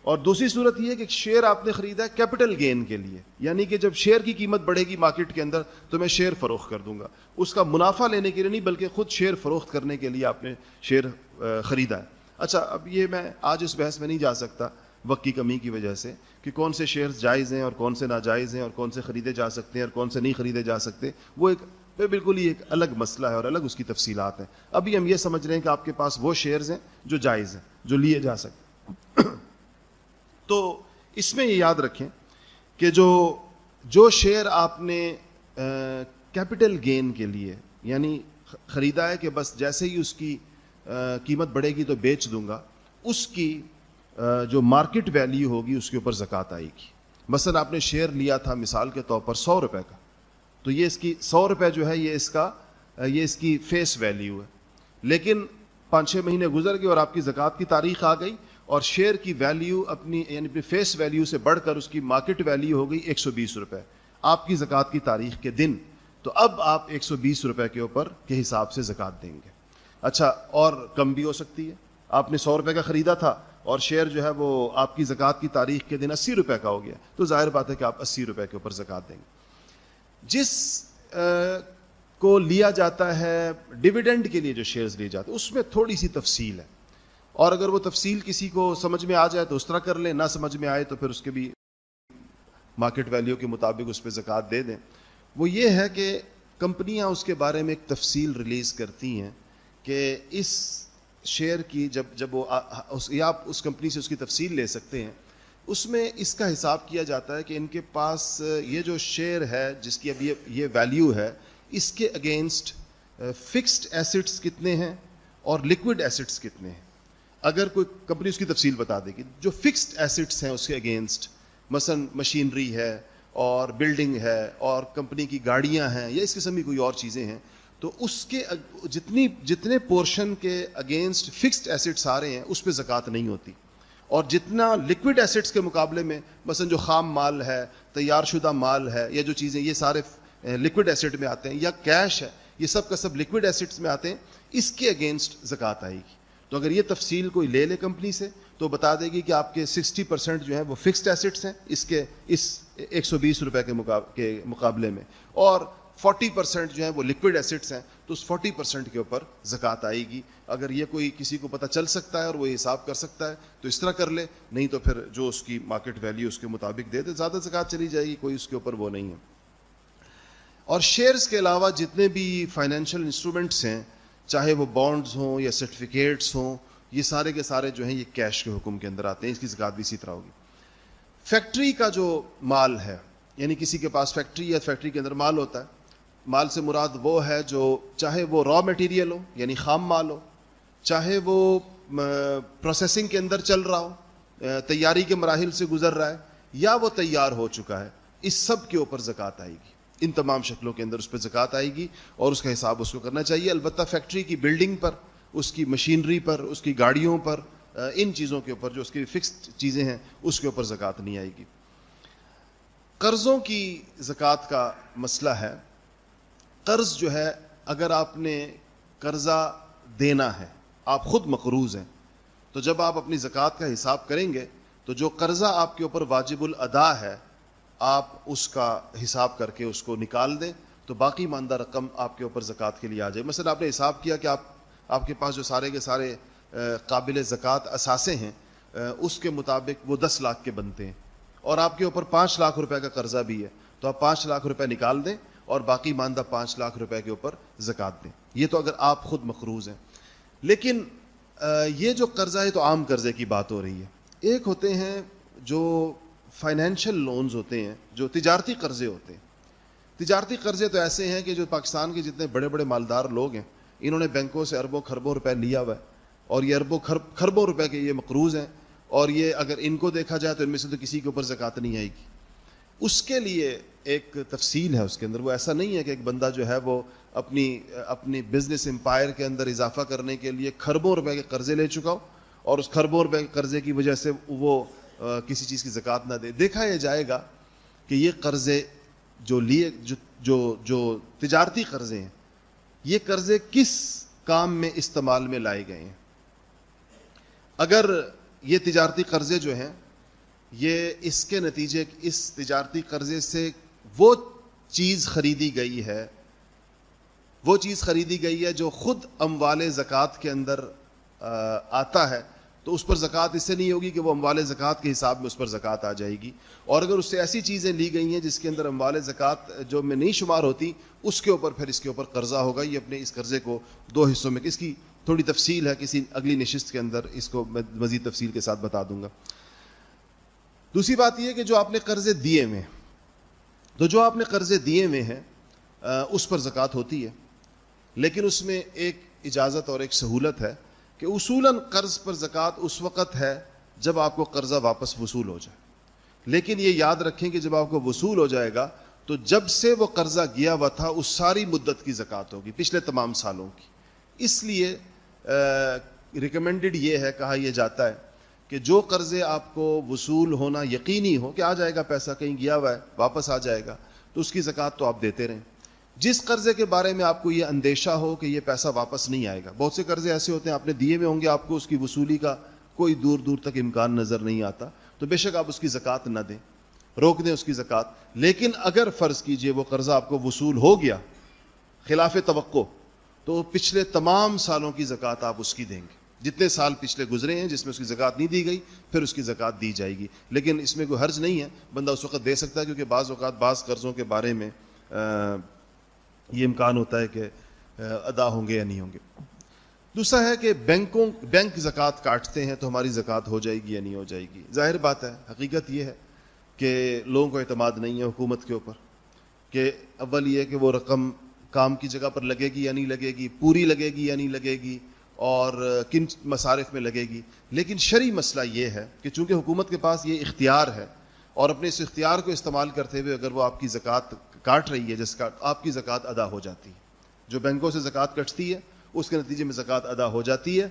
اور دوسری صورت یہ ہے کہ شیئر آپ نے خریدا ہے کیپٹل گین کے لیے۔ یعنی کہ جب شیئر کی قیمت بڑھے گی مارکیٹ کے اندر تو میں شیئر فروخت کر دوں گا۔ اس کا منافع لینے کے لیے نہیں بلکہ خود شیئر فروخت کرنے کے لیے آپ نے شیئر خریدا ہے۔ اچھا اب یہ میں آج اس بحث میں نہیں جا سکتا وقت کی کمی کی وجہ سے کہ کون سے شیئرز جائز ہیں اور کون سے ناجائز ہیں اور کون سے خریدے جا سکتے ہیں اور کون سے نہیں خریدے جا سکتے۔ وہ ایک بالکل ہی ایک الگ مسئلہ ہے اور الگ اس کی تفصیلات ہیں۔ ابھی ہم یہ سمجھ رہے ہیں کہ آپ کے پاس وہ شیئرز ہیں جو جائز ہیں، جو لیے جا سکتے تو اس میں یہ یاد رکھیں کہ جو جو شیئر آپ نے کیپٹل گین کے لیے یعنی خریدا ہے کہ بس جیسے ہی اس کی قیمت بڑھے گی تو بیچ دوں گا، اس کی جو مارکیٹ ویلیو ہوگی اس کے اوپر زکوٰۃ آئے گی۔ مثلا آپ نے شیئر لیا تھا مثال کے طور پر سو روپے کا، تو یہ اس کی، سو روپے جو ہے یہ اس کا یہ اس کی فیس ویلیو ہے۔ لیکن پانچ چھ مہینے گزر گئے اور آپ کی زکوٰۃ کی تاریخ آ گئی اور شیئر کی ویلیو اپنی یعنی اپنی فیس ویلیو سے بڑھ کر اس کی مارکیٹ ویلیو ہو گئی ایک سو بیس روپے۔ آپ کی زکوٰۃ کی تاریخ کے دن۔ تو اب آپ ایک سو بیس روپے کے اوپر کے حساب سے زکوٰۃ دیں گے۔ اچھا اور کم بھی ہو سکتی ہے۔ آپ نے سو روپے کا خریدا تھا اور شیئر جو ہے وہ آپ کی زکوٰۃ کی تاریخ کے دن اسی روپے کا ہو گیا۔ تو ظاہر بات ہے کہ آپ اسی روپے کے اوپر زکوٰۃ دیں گے۔ جس کو لیا جاتا ہے ڈویڈنڈ کے لیے جو شیئرز لیے جاتے ہیں، اس میں تھوڑی سی تفصیل ہے۔ اور اگر وہ تفصیل کسی کو سمجھ میں آ جائے تو اس طرح کر لیں، نہ سمجھ میں آئے تو پھر اس کے بھی مارکیٹ ویلیو کے مطابق اس پہ زکوٰۃ دے دیں۔ وہ یہ ہے کہ کمپنیاں اس کے بارے میں ایک تفصیل ریلیز کرتی ہیں کہ اس شیئر کی جب جب وہ یا آپ اس کمپنی سے اس کی تفصیل لے سکتے ہیں، اس میں اس کا حساب کیا جاتا ہے کہ ان کے پاس یہ جو شیئر ہے، جس کی اب یہ ویلیو ہے، اس کے اگینسٹ فکسڈ ایسٹس کتنے ہیں اور لکوڈ ایسٹس کتنے ہیں۔ اگر کوئی کمپنی اس کی تفصیل بتا دے گی جو فکسڈ ایسٹس ہیں اس کے اگینسٹ مثلا مشینری ہے اور بلڈنگ ہے اور کمپنی کی گاڑیاں ہیں یا اس قسم کی کوئی اور چیزیں ہیں، تو اس کے جتنی، جتنے پورشن کے اگینسٹ فکسڈ ایسٹس آ رہے ہیں، اس پہ زکوٰۃ نہیں ہوتی۔ اور جتنا لکوڈ ایسٹس کے مقابلے میں، مثلا جو خام مال ہے، تیار شدہ مال ہے، یا جو چیزیں، یہ سارے لکوڈ ایسٹ میں آتے ہیں یا کیش ہے، یہ سب کا سب لکوڈ ایسٹس میں آتے ہیں، اس کے اگینسٹ زکوٰۃ آئے گی۔ تو اگر یہ تفصیل کوئی لے لے کمپنی سے، تو بتا دے گی کہ آپ کے سکسٹی پرسینٹ جو ہیں وہ فکسڈ ایسٹس ہیں اس کے، اس ایک سو بیس روپے کے مقابلے میں۔ اور فورٹی پرسینٹ جو ہیں وہ لکوڈ ایسٹس ہیں، تو اس فورٹی پرسینٹ کے اوپر زکوٰۃ آئے گی۔ اگر یہ کوئی کسی کو پتہ چل سکتا ہے اور وہ حساب کر سکتا ہے، تو اس طرح کر لے۔ نہیں تو پھر جو اس کی مارکیٹ ویلیو اس کے مطابق دے دے، زیادہ زکوٰۃ چلی جائے گی، کوئی اس کے اوپر وہ نہیں ہے۔ اور شیئرز کے علاوہ جتنے بھی فائنینشیل انسٹرومنٹس ہیں چاہے وہ بانڈز ہوں یا سرٹیفکیٹس ہوں، یہ سارے کے سارے جو ہیں یہ کیش کے حکم کے اندر آتے ہیں، اس کی زکات بھی اسی طرح ہوگی۔ فیکٹری کا جو مال ہے یعنی کسی کے پاس فیکٹری یا فیکٹری کے اندر مال ہوتا ہے، مال سے مراد وہ ہے جو چاہے وہ را میٹیریل ہو یعنی خام مال ہو، چاہے وہ پروسیسنگ کے اندر چل رہا ہو تیاری کے مراحل سے گزر رہا ہے، یا وہ تیار ہو چکا ہے، اس سب کے اوپر زکوٰۃ آئے گی۔ ان تمام شکلوں کے اندر اس پہ زکوٰۃ آئے گی اور اس کا حساب اس کو کرنا چاہیے۔ البتہ فیکٹری کی بلڈنگ پر، اس کی مشینری پر، اس کی گاڑیوں پر ان چیزوں کے اوپر جو اس کی فکسڈ چیزیں ہیں، اس کے اوپر زکوٰۃ نہیں آئے گی۔ قرضوں کی زکوٰۃ کا مسئلہ ہے۔ قرض جو ہے، اگر آپ نے قرضہ دینا ہے، آپ خود مقروض ہیں، تو جب آپ اپنی زکوٰۃ کا حساب کریں گے، تو جو قرضہ آپ کے اوپر واجب الادا ہے آپ اس کا حساب کر کے اس کو نکال دیں، تو باقی ماندہ رقم آپ کے اوپر زکوٰۃ کے لیے آ جائے۔ مثلا آپ نے حساب کیا کہ آپ آپ کے پاس جو سارے کے سارے قابل زکوٰۃ اثاثے ہیں اس کے مطابق وہ دس لاکھ کے بنتے ہیں۔ اور آپ کے اوپر پانچ لاکھ روپے کا قرضہ بھی ہے، تو آپ پانچ لاکھ روپے نکال دیں اور باقی ماندہ پانچ لاکھ روپے کے اوپر زکوٰۃ دیں۔ یہ تو اگر آپ خود مقروض ہیں۔ لیکن یہ جو قرضہ ہے تو عام قرضے کی بات ہو رہی ہے۔ ایک ہوتے ہیں جو فائنینشیل لونز ہوتے ہیں جو تجارتی قرضے ہوتے ہیں۔ تجارتی قرضے تو ایسے ہیں کہ جو پاکستان کے جتنے بڑے بڑے مالدار لوگ ہیں، انہوں نے بینکوں سے اربوں خربوں روپے لیا ہوا ہے۔ اور یہ اربوں خربوں روپے کے یہ مقروض ہیں۔ اور یہ اگر ان کو دیکھا جائے تو ان میں سے تو کسی کے اوپر زکوٰۃ نہیں آئے گی۔ اس کے لیے ایک تفصیل ہے اس کے اندر۔ وہ ایسا نہیں ہے کہ ایک بندہ جو ہے وہ اپنی اپنی بزنس امپائر کے اندر اضافہ کرنے کے لیے خربوں روپے کے قرضے لے چکا ہو اور اس خربوں روپے کے قرضے کی وجہ سے وہ کسی چیز کی زکوٰۃ نہ دے۔ دیکھا یہ جائے گا کہ یہ قرضے جو لیے، جو جو جو تجارتی قرضے ہیں، یہ قرضے کس کام میں استعمال میں لائے گئے ہیں؟ اگر یہ تجارتی قرضے جو ہیں، یہ اس کے نتیجے، اس تجارتی قرضے سے وہ چیز خریدی گئی ہے، وہ چیز خریدی گئی ہے جو خود اموال زکوٰۃ کے اندر آتا ہے۔ تو اس پر زکوٰۃ اس سے نہیں ہوگی کہ وہ اموال زکوٰۃ کے حساب میں اس پر زکوٰۃ آ جائے گی۔ اور اگر اس سے ایسی چیزیں لی گئی ہیں جس کے اندر اموال زکوٰۃ جو میں نہیں شمار ہوتی، اس کے اوپر پھر اس کے اوپر قرضہ ہوگا۔ یہ اپنے اس قرضے کو دو حصوں میں، اس کی تھوڑی تفصیل ہے، کسی اگلی نشست کے اندر اس کو میں مزید تفصیل کے ساتھ بتا دوں گا۔ دوسری بات یہ کہ جو آپ نے قرضے دیے ہوئے تو جو آپ نے قرضے دیے ہوئے ہیں اس پر زکوٰۃ ہوتی ہے، لیکن اس میں ایک اجازت اور ایک سہولت ہے۔ کہ اصولاً قرض پر زکوٰۃ اس وقت ہے جب آپ کو قرضہ واپس وصول ہو جائے۔ لیکن یہ یاد رکھیں کہ جب آپ کو وصول ہو جائے گا، تو جب سے وہ قرضہ گیا ہوا تھا، اس ساری مدت کی زکوٰۃ ہوگی، پچھلے تمام سالوں کی۔ اس لیے ریکمینڈڈ یہ ہے، کہا یہ جاتا ہے کہ جو قرضے آپ کو وصول ہونا یقینی ہو، کہ آ جائے گا، پیسہ کہیں گیا ہوا ہے، واپس آ جائے گا، تو اس کی زکوٰۃ تو آپ دیتے رہیں۔ جس قرضے کے بارے میں آپ کو یہ اندیشہ ہو کہ یہ پیسہ واپس نہیں آئے گا، بہت سے قرضے ایسے ہوتے ہیں، آپ نے دیے ہوئے ہوں گے، آپ کو اس کی وصولی کا کوئی دور دور تک امکان نظر نہیں آتا، تو بے شک آپ اس کی زکوٰۃ نہ دیں، روک دیں اس کی زکوٰۃ۔ لیکن اگر فرض کیجیے وہ قرضہ آپ کو وصول ہو گیا، خلاف توقع، تو پچھلے تمام سالوں کی زکوٰۃ آپ اس کی دیں گے۔ جتنے سال پچھلے گزرے ہیں، جس میں اس کی زکوٰۃ نہیں دی گئی، پھر اس کی زکوٰۃ دی جائے گی۔ لیکن اس میں کوئی حرج نہیں ہے، بندہ اس وقت دے سکتا ہے، کیونکہ بعض اوقات بعض قرضوں کے بارے میں یہ امکان ہوتا ہے کہ ادا ہوں گے یا نہیں ہوں گے۔ دوسرا ہے کہ بینکوں، بینک زکوٰۃ کاٹتے ہیں تو ہماری زکوٰۃ ہو جائے گی یا نہیں ہو جائے گی۔ ظاہر بات ہے، حقیقت یہ ہے کہ لوگوں کو اعتماد نہیں ہے حکومت کے اوپر کہ اول یہ کہ وہ رقم کام کی جگہ پر لگے گی یا نہیں لگے گی، پوری لگے گی یا نہیں لگے گی، اور کن مصارف میں لگے گی۔ لیکن شرعی مسئلہ یہ ہے کہ چونکہ حکومت کے پاس یہ اختیار ہے اور اپنے اس اختیار کو استعمال کرتے ہوئے اگر وہ آپ کی زکوٰۃ کاٹ رہی ہے جس کا آپ کی زکوٰۃ ادا ہو جاتی ہے۔ جو بینکوں سے زکوٰۃ کٹتی ہے، اس کے نتیجے میں زکوٰۃ ادا ہو جاتی ہے۔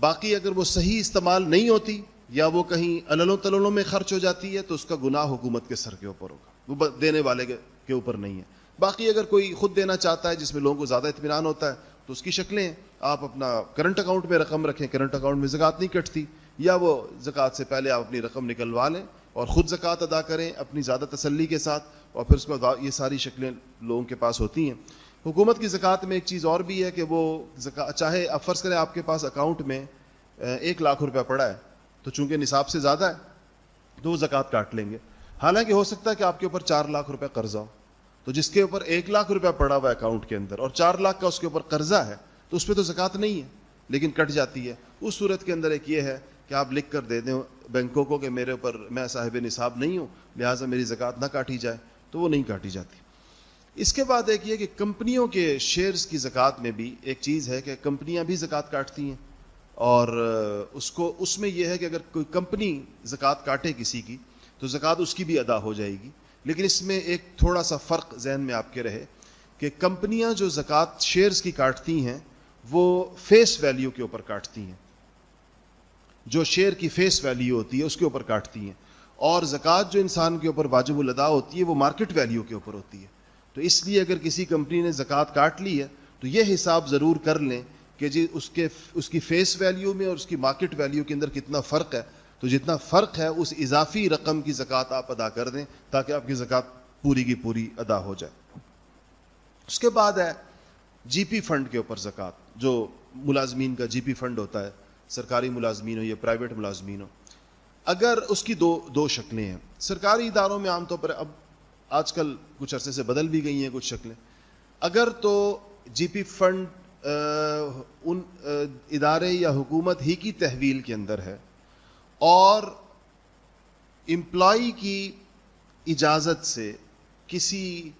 باقی اگر وہ صحیح استعمال نہیں ہوتی یا وہ کہیں اللوں تللوں میں خرچ ہو جاتی ہے، تو اس کا گناہ حکومت کے سر کے اوپر ہوگا۔ وہ دینے والے کے اوپر نہیں ہے۔ باقی اگر کوئی خود دینا چاہتا ہے، جس میں لوگوں کو زیادہ اطمینان ہوتا ہے، تو اس کی شکلیں آپ اپنا کرنٹ اکاؤنٹ میں رقم رکھیں۔ کرنٹ اکاؤنٹ میں زکوٰۃ نہیں کٹتی، یا وہ زکوٰۃ سے پہلے آپ اپنی رقم نکلوا لیں۔ اور خود زکوٰۃ ادا کریں اپنی زیادہ تسلی کے ساتھ اور پھر اس میں یہ ساری شکلیں لوگوں کے پاس ہوتی ہیں۔ حکومت کی زکوٰۃ میں ایک چیز اور بھی ہے کہ وہ چاہے اب فرض کریں آپ کے پاس اکاؤنٹ میں ایک لاکھ روپیہ پڑا ہے، تو چونکہ نصاب سے زیادہ ہے، تو وہ زکوٰۃ کاٹ لیں گے۔ حالانکہ ہو سکتا ہے کہ آپ کے اوپر چار لاکھ روپے قرضہ ہو، تو جس کے اوپر ایک لاکھ روپیہ پڑا ہوا ہے اکاؤنٹ کے اندر اور چار لاکھ کا اس کے اوپر قرضہ ہے، تو اس پہ تو زکوٰۃ نہیں ہے، لیکن کٹ جاتی ہے۔ اس صورت کے اندر ایک یہ ہے کہ آپ لکھ کر دے دیں بینکوں کو کہ میرے اوپر میں صاحب نصاب نہیں ہوں، لہٰذا میری زکوٰۃ نہ کاٹی جائے، تو وہ نہیں کاٹی جاتی۔ اس کے بعد ایک یہ کہ کمپنیوں کے شیئرز کی زکوٰۃ میں بھی ایک چیز ہے کہ کمپنیاں بھی زکوٰۃ کاٹتی ہیں۔ اور اس کو، اس میں یہ ہے کہ اگر کوئی کمپنی زکوٰۃ کاٹے کسی کی، تو زکوٰۃ اس کی بھی ادا ہو جائے گی۔ لیکن اس میں ایک تھوڑا سا فرق ذہن میں آپ کے رہے کہ کمپنیاں جو زکوٰۃ شیئرز کی کاٹتی ہیں، وہ فیس ویلیو کے اوپر کاٹتی ہیں۔ جو شیئر کی فیس ویلیو ہوتی ہے، اس کے اوپر کاٹتی ہیں۔ اور زکوٰۃ جو انسان کے اوپر واجب الادا ہوتی ہے، وہ مارکیٹ ویلیو کے اوپر ہوتی ہے۔ تو اس لیے اگر کسی کمپنی نے زکوٰۃ کاٹ لی ہے، تو یہ حساب ضرور کر لیں کہ جی اس کے، اس کی فیس ویلیو میں اور اس کی مارکیٹ ویلیو کے اندر کتنا فرق ہے۔ تو جتنا فرق ہے، اس اضافی رقم کی زکوٰۃ آپ ادا کر دیں تاکہ آپ کی زکوٰۃ پوری کی پوری ادا ہو جائے۔ اس کے بعد ہے جی پی فنڈ کے اوپر زکوٰۃ، جو ملازمین کا جی پی فنڈ ہوتا ہے۔ سرکاری ملازمین ہو یا پرائیویٹ ملازمین ہو، اگر اس کی دو دو شکلیں ہیں۔ سرکاری اداروں میں عام طور پر اب آج کل کچھ عرصے سے بدل بھی گئی ہیں کچھ شکلیں۔ اگر تو جی پی فنڈ ان ادارے یا حکومت ہی کی تحویل کے اندر ہے اور امپلائی کی اجازت سے کسی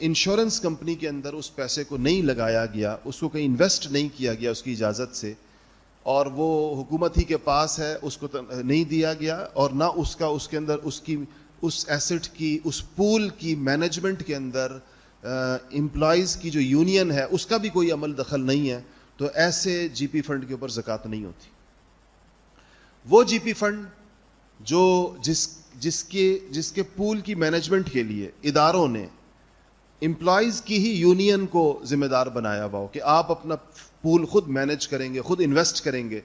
انشورنس کمپنی کے اندر اس پیسے کو نہیں لگایا گیا، اس کو کہیں انویسٹ نہیں کیا گیا، اس کی اجازت سے اور وہ حکومت ہی کے پاس ہے، اس کو نہیں دیا گیا اور نہ اس کا، اس کے اندر اس کی، اس ایسٹ کی، اس پول کی مینجمنٹ کے اندر امپلائیز کی جو یونین ہے، اس کا بھی کوئی عمل دخل نہیں ہے۔ تو ایسے جی پی فنڈ کے اوپر زکوٰۃ نہیں ہوتی۔ وہ جی پی فنڈ جو جس جس کے جس کے پول کی مینجمنٹ کے لیے اداروں نے امپلائیز کی ہی یونین کو ذمہ دار بنایا ہوا ہو کہ آپ اپنا پول خود مینج کریں گے، خود انویسٹ کریں گے،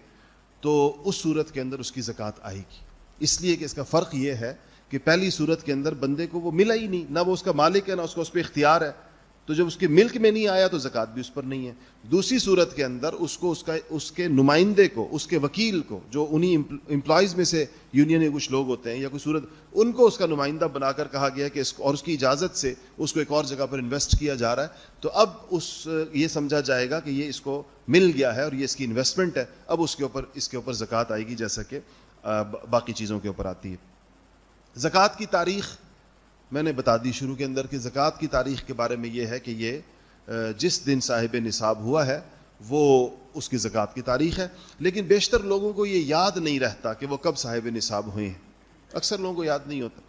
تو اس صورت کے اندر اس کی زکوٰۃ آئے گی۔ اس لیے کہ اس کا فرق یہ ہے کہ پہلی صورت کے اندر بندے کو وہ ملا ہی نہیں، نہ وہ اس کا مالک ہے، نہ اس کو اس پہ اختیار ہے۔ تو جب اس کے ملک میں نہیں آیا تو زکوٰۃ بھی اس پر نہیں ہے۔ دوسری صورت کے اندر اس کو اس کا، اس کے نمائندے کو، اس کے وکیل کو، جو انہیں امپلائیز میں سے یونین کے کچھ لوگ ہوتے ہیں یا کوئی صورت، ان کو اس کا نمائندہ بنا کر کہا گیا کہ اس اور اس کی اجازت سے اس کو ایک اور جگہ پر انویسٹ کیا جا رہا ہے۔ تو اب اس، یہ سمجھا جائے گا کہ یہ اس کو مل گیا ہے اور یہ اس کی انویسٹمنٹ ہے۔ اب اس کے اوپر، اس کے اوپر زکوٰۃ آئے گی جیسا کہ باقی چیزوں کے اوپر آتی ہے۔ زکوٰۃ کی تاریخ میں نے بتا دی شروع کے اندر کہ زکوٰۃ کی تاریخ کے بارے میں یہ ہے کہ یہ جس دن صاحب نصاب ہوا ہے، وہ اس کی زکوٰۃ کی تاریخ ہے۔ لیکن بیشتر لوگوں کو یہ یاد نہیں رہتا کہ وہ کب صاحب نصاب ہوئے ہیں۔ اکثر لوگوں کو یاد نہیں ہوتا۔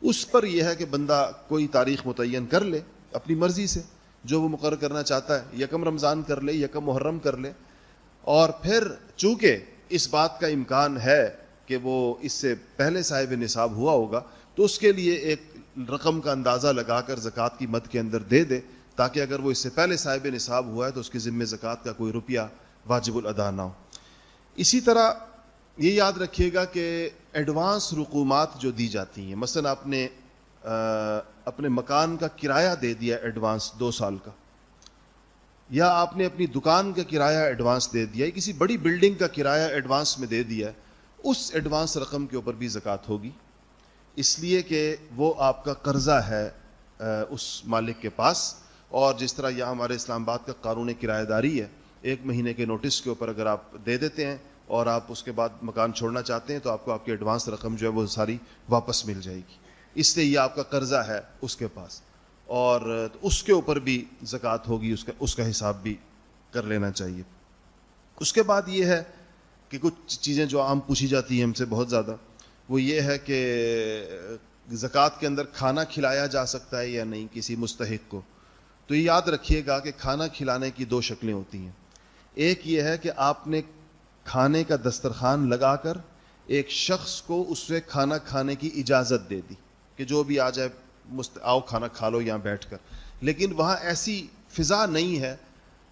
اس پر یہ ہے کہ بندہ کوئی تاریخ متعین کر لے اپنی مرضی سے، جو وہ مقرر کرنا چاہتا ہے یکم رمضان کر لے یکم محرم کر لے۔ اور پھر چونکہ اس بات کا امکان ہے کہ وہ اس سے پہلے صاحب نصاب ہوا ہوگا، تو اس کے لیے ایک رقم کا اندازہ لگا کر زکوٰۃ کی مد کے اندر دے دے تاکہ اگر وہ اس سے پہلے صاحب نصاب ہوا ہے تو اس کے ذمے زکوٰۃ کا کوئی روپیہ واجب الادا نہ ہو۔ اسی طرح یہ یاد رکھیے گا کہ ایڈوانس رقومات جو دی جاتی ہیں، مثلا آپ نے اپنے مکان کا کرایہ دے دیا ایڈوانس دو سال کا، یا آپ نے اپنی دکان کا کرایہ ایڈوانس دے دیا کسی بڑی بلڈنگ کا کرایہ ایڈوانس میں دے دیا، اس ایڈوانس رقم کے اوپر بھی زکوٰۃ ہوگی۔ اس لیے کہ وہ آپ کا قرضہ ہے اس مالک کے پاس۔ اور جس طرح یہاں ہمارے اسلام آباد کا قانون کرایہ داری ہے، ایک مہینے کے نوٹس کے اوپر اگر آپ دے دیتے ہیں اور آپ اس کے بعد مکان چھوڑنا چاہتے ہیں، تو آپ کو آپ کی ایڈوانس رقم جو ہے وہ ساری واپس مل جائے گی۔ اس لیے یہ آپ کا قرضہ ہے اس کے پاس۔ اور اس کے اوپر بھی زکوٰۃ ہوگی، اس کا اس کا حساب بھی کر لینا چاہیے۔ اس کے بعد یہ ہے کہ کچھ چیزیں جو عام پوچھی جاتی ہیں ہم سے بہت زیادہ۔ وہ یہ ہے کہ زکوٰۃ کے اندر کھانا کھلایا جا سکتا ہے یا نہیں کسی مستحق کو۔ تو یہ یاد رکھیے گا کہ کھانا کھلانے کی دو شکلیں ہوتی ہیں۔ ایک یہ ہے کہ آپ نے کھانے کا دسترخوان لگا کر ایک شخص کو اس سے کھانا کھانے کی اجازت دے دی کہ جو بھی آ جائے، مست، آؤ کھانا کھا لو یہاں بیٹھ کر۔ لیکن وہاں ایسی فضا نہیں ہے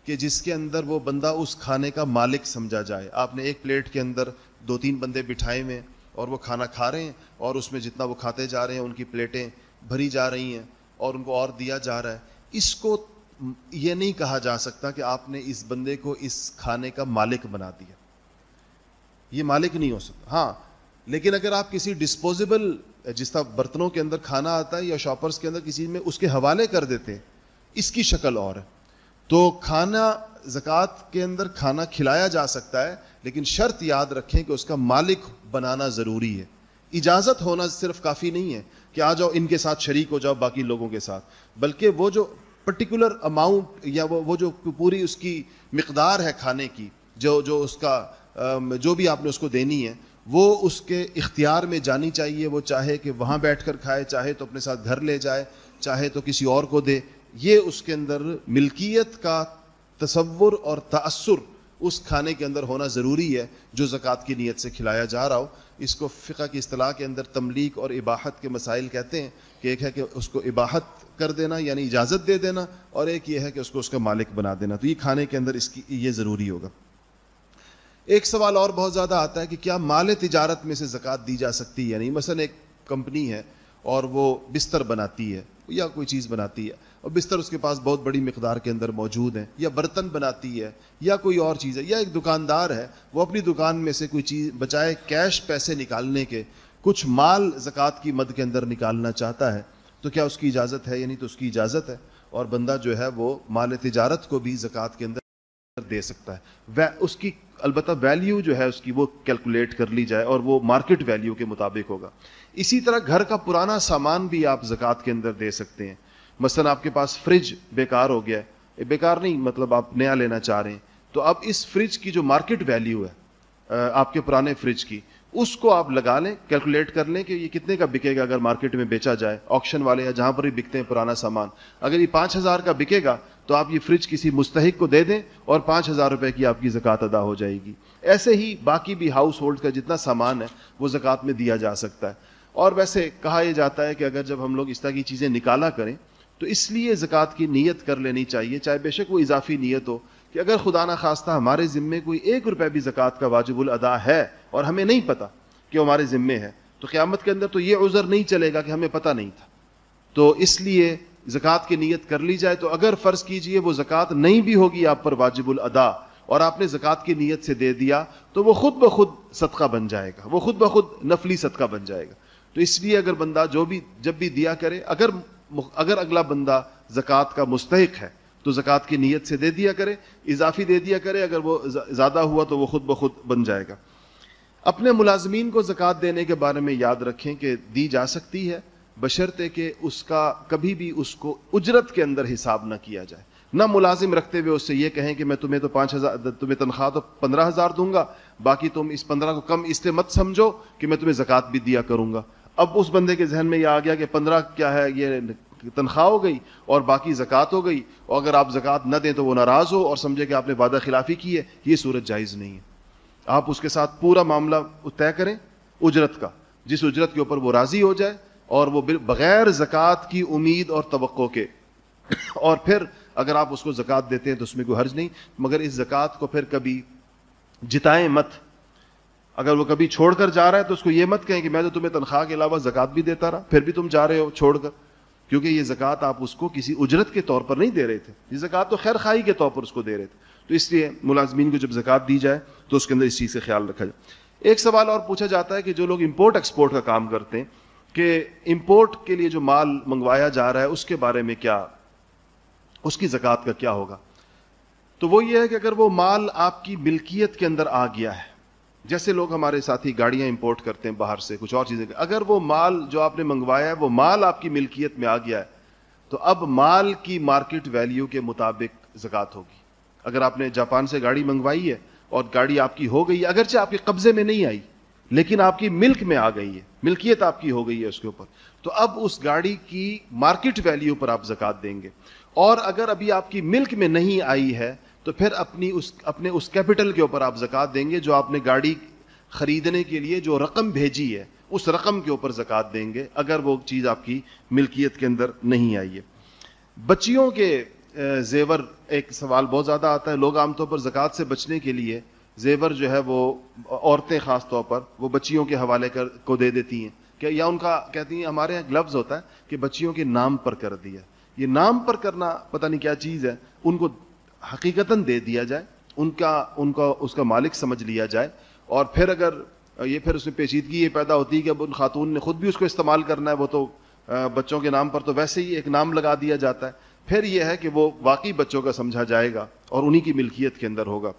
کہ جس کے اندر وہ بندہ اس کھانے کا مالک سمجھا جائے۔ آپ نے ایک پلیٹ کے اندر دو تین بندے بٹھائے ہوئے اور وہ کھانا کھا رہے ہیں اور اس میں جتنا وہ کھاتے جا رہے ہیں، ان کی پلیٹیں بھری جا رہی ہیں اور ان کو اور دیا جا رہا ہے۔ اس کو یہ نہیں کہا جا سکتا کہ آپ نے اس بندے کو اس کھانے کا مالک بنا دیا۔ یہ مالک نہیں ہو سکتا۔ ہاں لیکن اگر آپ کسی ڈسپوزیبل جس طرح برتنوں کے اندر کھانا آتا ہے یا شاپرس کے اندر کسی میں، اس کے حوالے کر دیتے، اس کی شکل اور ہے۔ تو کھانا زکوٰۃ کے اندر کھانا کھلایا جا سکتا ہے، لیکن شرط یاد رکھیں کہ اس کا مالک بنانا ضروری ہے۔ اجازت ہونا صرف کافی نہیں ہے کہ آ جاؤ، ان کے ساتھ شریک ہو جاؤ، باقی لوگوں کے ساتھ۔ بلکہ وہ جو پرٹیکولر اماؤنٹ یا وہ وہ جو پوری اس کی مقدار ہے کھانے کی، جو جو اس کا جو بھی آپ نے اس کو دینی ہے، وہ اس کے اختیار میں جانی چاہیے۔ وہ چاہے کہ وہاں بیٹھ کر کھائے، چاہے تو اپنے ساتھ گھر لے جائے، چاہے تو کسی اور کو دے۔ یہ اس کے اندر ملکیت کا تصور اور تأثر اس کھانے کے اندر ہونا ضروری ہے جو زکوٰۃ کی نیت سے کھلایا جا رہا ہو۔ اس کو فقہ کی اصطلاح کے اندر تملیک اور اباحت کے مسائل کہتے ہیں کہ ایک ہے کہ اس کو اباحت کر دینا یعنی اجازت دے دینا اور ایک یہ ہے کہ اس کو اس کا مالک بنا دینا۔ تو یہ کھانے کے اندر اس کی یہ ضروری ہوگا۔ ایک سوال اور بہت زیادہ آتا ہے کہ کیا مال تجارت میں سے زکوٰۃ دی جا سکتی ہے؟ یعنی مثلا ایک کمپنی ہے اور وہ بستر بناتی ہے۔ یا کوئی چیز بناتی ہے اور بستر اس کے پاس بہت بڑی مقدار کے اندر موجود ہیں یا برتن بناتی ہے یا کوئی اور چیز ہے یا ایک دکاندار ہے وہ اپنی دکان میں سے کوئی چیز بچائے کیش پیسے نکالنے کے کچھ مال زکوٰۃ کی مد کے اندر نکالنا چاہتا ہے، تو کیا اس کی اجازت ہے؟ یعنی تو اس کی اجازت ہے اور بندہ جو ہے وہ مال تجارت کو بھی زکوٰۃ کے اندر دے سکتا ہے۔ اس کی البتہ ویلیو جو ہے اس کی وہ کیلکولیٹ کر لی جائے اور وہ مارکیٹ ویلیو کے مطابق ہوگا۔ اسی طرح گھر کا پرانا سامان بھی آپ زکوٰۃ کے اندر دے سکتے ہیں۔ مثلا آپ کے پاس فریج بیکار ہو گیا ہے۔ بیکار نہیں مطلب آپ نیا لینا چاہ رہے ہیں۔ تو اب اس فریج کی جو مارکیٹ ویلیو ہے آپ کے پرانے فریج کی، اس کو آپ لگا لیں، کیلکولیٹ کر لیں کہ یہ کتنے کا بکے گا اگر مارکیٹ میں بیچا جائے، آکشن والے یا جہاں پر بھی بکتے ہیں پرانا سامان۔ اگر یہ پانچ ہزار کا بکے گا تو آپ یہ فریج کسی مستحق کو دے دیں اور پانچ ہزار روپے کی آپ کی زکوٰۃ ادا ہو جائے گی۔ ایسے ہی باقی بھی ہاؤس ہولڈ کا جتنا سامان ہے، وہ زکوٰۃ میں دیا جا سکتا ہے۔ اور ویسے کہا یہ جاتا ہے کہ اگر جب ہم لوگ اس طرح کی چیزیں نکالا کریں، تو اس لیے زکوٰۃ کی نیت کر لینی چاہیے، چاہے بے شک وہ اضافی نیت ہو، کہ اگر خدا نہ خواستہ ہمارے ذمے کوئی ایک روپے بھی زکوٰۃ کا واجب الادا ہے اور ہمیں نہیں پتا کہ وہ ہمارے ذمے ہے، تو قیامت کے اندر تو یہ عذر نہیں چلے گا کہ ہمیں پتہ نہیں تھا۔ تو اس لیے زکوٰۃ کی نیت کر لی جائے، تو اگر فرض کیجیے وہ زکوٰۃ نہیں بھی ہوگی آپ پر واجب الادا اور آپ نے زکوٰۃ کی نیت سے دے دیا، تو وہ خود بخود صدقہ بن جائے گا، وہ خود بخود نفلی صدقہ بن جائے گا۔ تو اس لیے اگر بندہ جو بھی جب بھی دیا کرے، اگر اگر اگلا بندہ زکوٰۃ کا مستحق ہے، تو زکوٰۃ کی نیت سے دے دیا کرے، اضافی دے دیا کرے، اگر وہ زیادہ ہوا تو وہ خود بخود بن جائے گا۔ اپنے ملازمین کو زکوٰۃ دینے کے بارے میں یاد رکھیں کہ دی جا سکتی ہے بشرطے کہ اس کا کبھی بھی اس کو اجرت کے اندر حساب نہ کیا جائے۔ نہ ملازم رکھتے ہوئے اس سے یہ کہیں کہ میں تمہیں تو پانچ ہزار، تمہیں تنخواہ تو پندرہ ہزار دوں گا، باقی تم اس پندرہ کو کم اس لیے مت سمجھو کہ میں تمہیں زکوٰۃ بھی دیا کروں گا۔ اب اس بندے کے ذہن میں یہ آ گیا کہ پندرہ کیا ہے، یہ تنخواہ ہو گئی اور باقی زکوٰۃ ہو گئی۔ اور اگر آپ زکوٰۃ نہ دیں تو وہ ناراض ہو اور سمجھے کہ آپ نے وعدہ خلافی کی ہے۔ یہ صورت جائز نہیں ہے۔ آپ اس کے ساتھ پورا معاملہ طے کریں اجرت کا۔ جس اجرت کے اوپر وہ راضی ہو جائے اور وہ بغیر زکوٰۃ کی امید اور توقع کے۔ اور پھر اگر آپ اس کو زکوٰۃ دیتے ہیں تو اس میں کوئی حرج نہیں، مگر اس زکوٰۃ کو پھر کبھی جتائیں مت۔ اگر وہ کبھی چھوڑ کر جا رہا ہے تو اس کو یہ مت کہیں کہ میں تو تمہیں تنخواہ کے علاوہ زکات بھی دیتا رہا، پھر بھی تم جا رہے ہو چھوڑ کر۔ کیونکہ یہ زکات آپ اس کو کسی اجرت کے طور پر نہیں دے رہے تھے۔ یہ زکات تو خیر خائی کے طور پر اس کو دے رہے تھے۔ تو اس لیے ملازمین کو جب زکات دی جائے تو اس کے اندر اس چیز سے خیال رکھا جائے۔ ایک سوال اور پوچھا جاتا ہے کہ جو لوگ امپورٹ ایکسپورٹ کا کام کرتے ہیں، کہ امپورٹ کے لیے جو مال منگوایا جا رہا ہے، اس کے بارے میں کیا، اس کی زکات کا کیا ہوگا؟ تو وہ یہ ہے کہ اگر وہ مال آپ کی ملکیت کے اندر آ گیا ہے جیسے لوگ ہمارے ساتھی گاڑیاں امپورٹ کرتے ہیں باہر سے، کچھ اور چیزیں۔ اگر وہ مال جو آپ نے منگوایا ہے، وہ مال آپ کی ملکیت میں آ گیا ہے، تو اب مال کی مارکیٹ ویلیو کے مطابق زکات ہوگی۔ اگر آپ نے جاپان سے گاڑی منگوائی ہے اور گاڑی آپ کی ہو گئی ہے، اگرچہ آپ کے قبضے میں نہیں آئی، لیکن آپ کی ملک میں آ گئی ہے، ملکیت آپ کی ہو گئی ہے اس کے اوپر۔ تو اب اس گاڑی کی مارکیٹ ویلیو پر آپ زکات دیں گے۔ اور اگر ابھی آپ کی ملک میں نہیں آئی ہے تو پھر اپنی اس اپنے اس کیپٹل کے اوپر آپ زکات دیں گے جو آپ نے گاڑی خریدنے کے لیے جو رقم بھیجی ہے، اس رقم کے اوپر زکات دیں گے، اگر وہ چیز آپ کی ملکیت کے اندر نہیں آئی ہے۔ بچیوں کے زیور ایک سوال بہت زیادہ آتا ہے۔ لوگ عام طور پر زکوٰۃ سے بچنے کے لیے زیور جو ہے وہ عورتیں خاص طور پر وہ بچیوں کے حوالے کر کو دے دیتی ہیں۔ کہ یا ان کا کہتی ہیں، ہمارے یہاں گلوز ہوتا ہے کہ بچیوں کے نام پر کر دیا۔ یہ نام پر کرنا پتہ نہیں کیا چیز ہے، ان کو حقیقتاً دے دیا جائے، ان کا ان کا، اس کا مالک سمجھ لیا جائے اور پھر اگر یہ پھر اس میں پیچیدگی یہ پیدا ہوتی ہے کہ اب ان خاتون نے خود بھی اس کو استعمال کرنا ہے، وہ تو بچوں کے نام پر تو ویسے ہی ایک نام لگا دیا جاتا ہے۔ پھر یہ ہے کہ وہ واقعی بچوں کا سمجھا جائے گا اور انہی کی ملکیت کے اندر ہوگا۔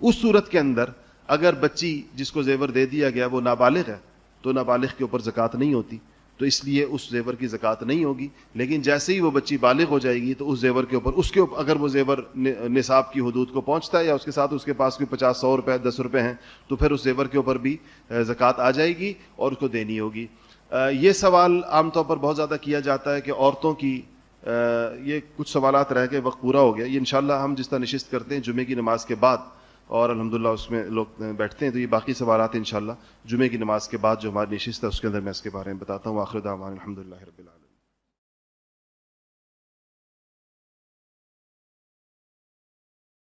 اس صورت کے اندر اگر بچی جس کو زیور دے دیا گیا وہ نابالغ ہے، تو نابالغ کے اوپر زکوٰۃ نہیں ہوتی۔ تو اس لیے اس زیور کی زکوٰۃ نہیں ہوگی۔ لیکن جیسے ہی وہ بچی بالغ ہو جائے گی تو اس زیور کے اوپر، اس کے اوپر، اگر وہ زیور نصاب کی حدود کو پہنچتا ہے یا اس کے ساتھ اس کے پاس کوئی پچاس سو روپے، دس روپے ہیں، تو پھر اس زیور کے اوپر بھی زکوٰۃ آ جائے گی اور اس کو دینی ہوگی۔ یہ سوال عام طور پر بہت زیادہ کیا جاتا ہے کہ عورتوں کی یہ کچھ سوالات رہ کے وقت پورا ہو گیا۔ یہ انشاءاللہ ہم جس طرح نشست کرتے ہیں جمعے کی نماز کے بعد اور الحمدللہ اس میں لوگ بیٹھتے ہیں تو یہ باقی سوالات انشاءاللہ جمعے کی نماز کے بعد جو ہماری نشست ہے اس کے اندر میں اس کے بارے میں بتاتا ہوں. آخر دعوان الحمد للہ رب العالمین.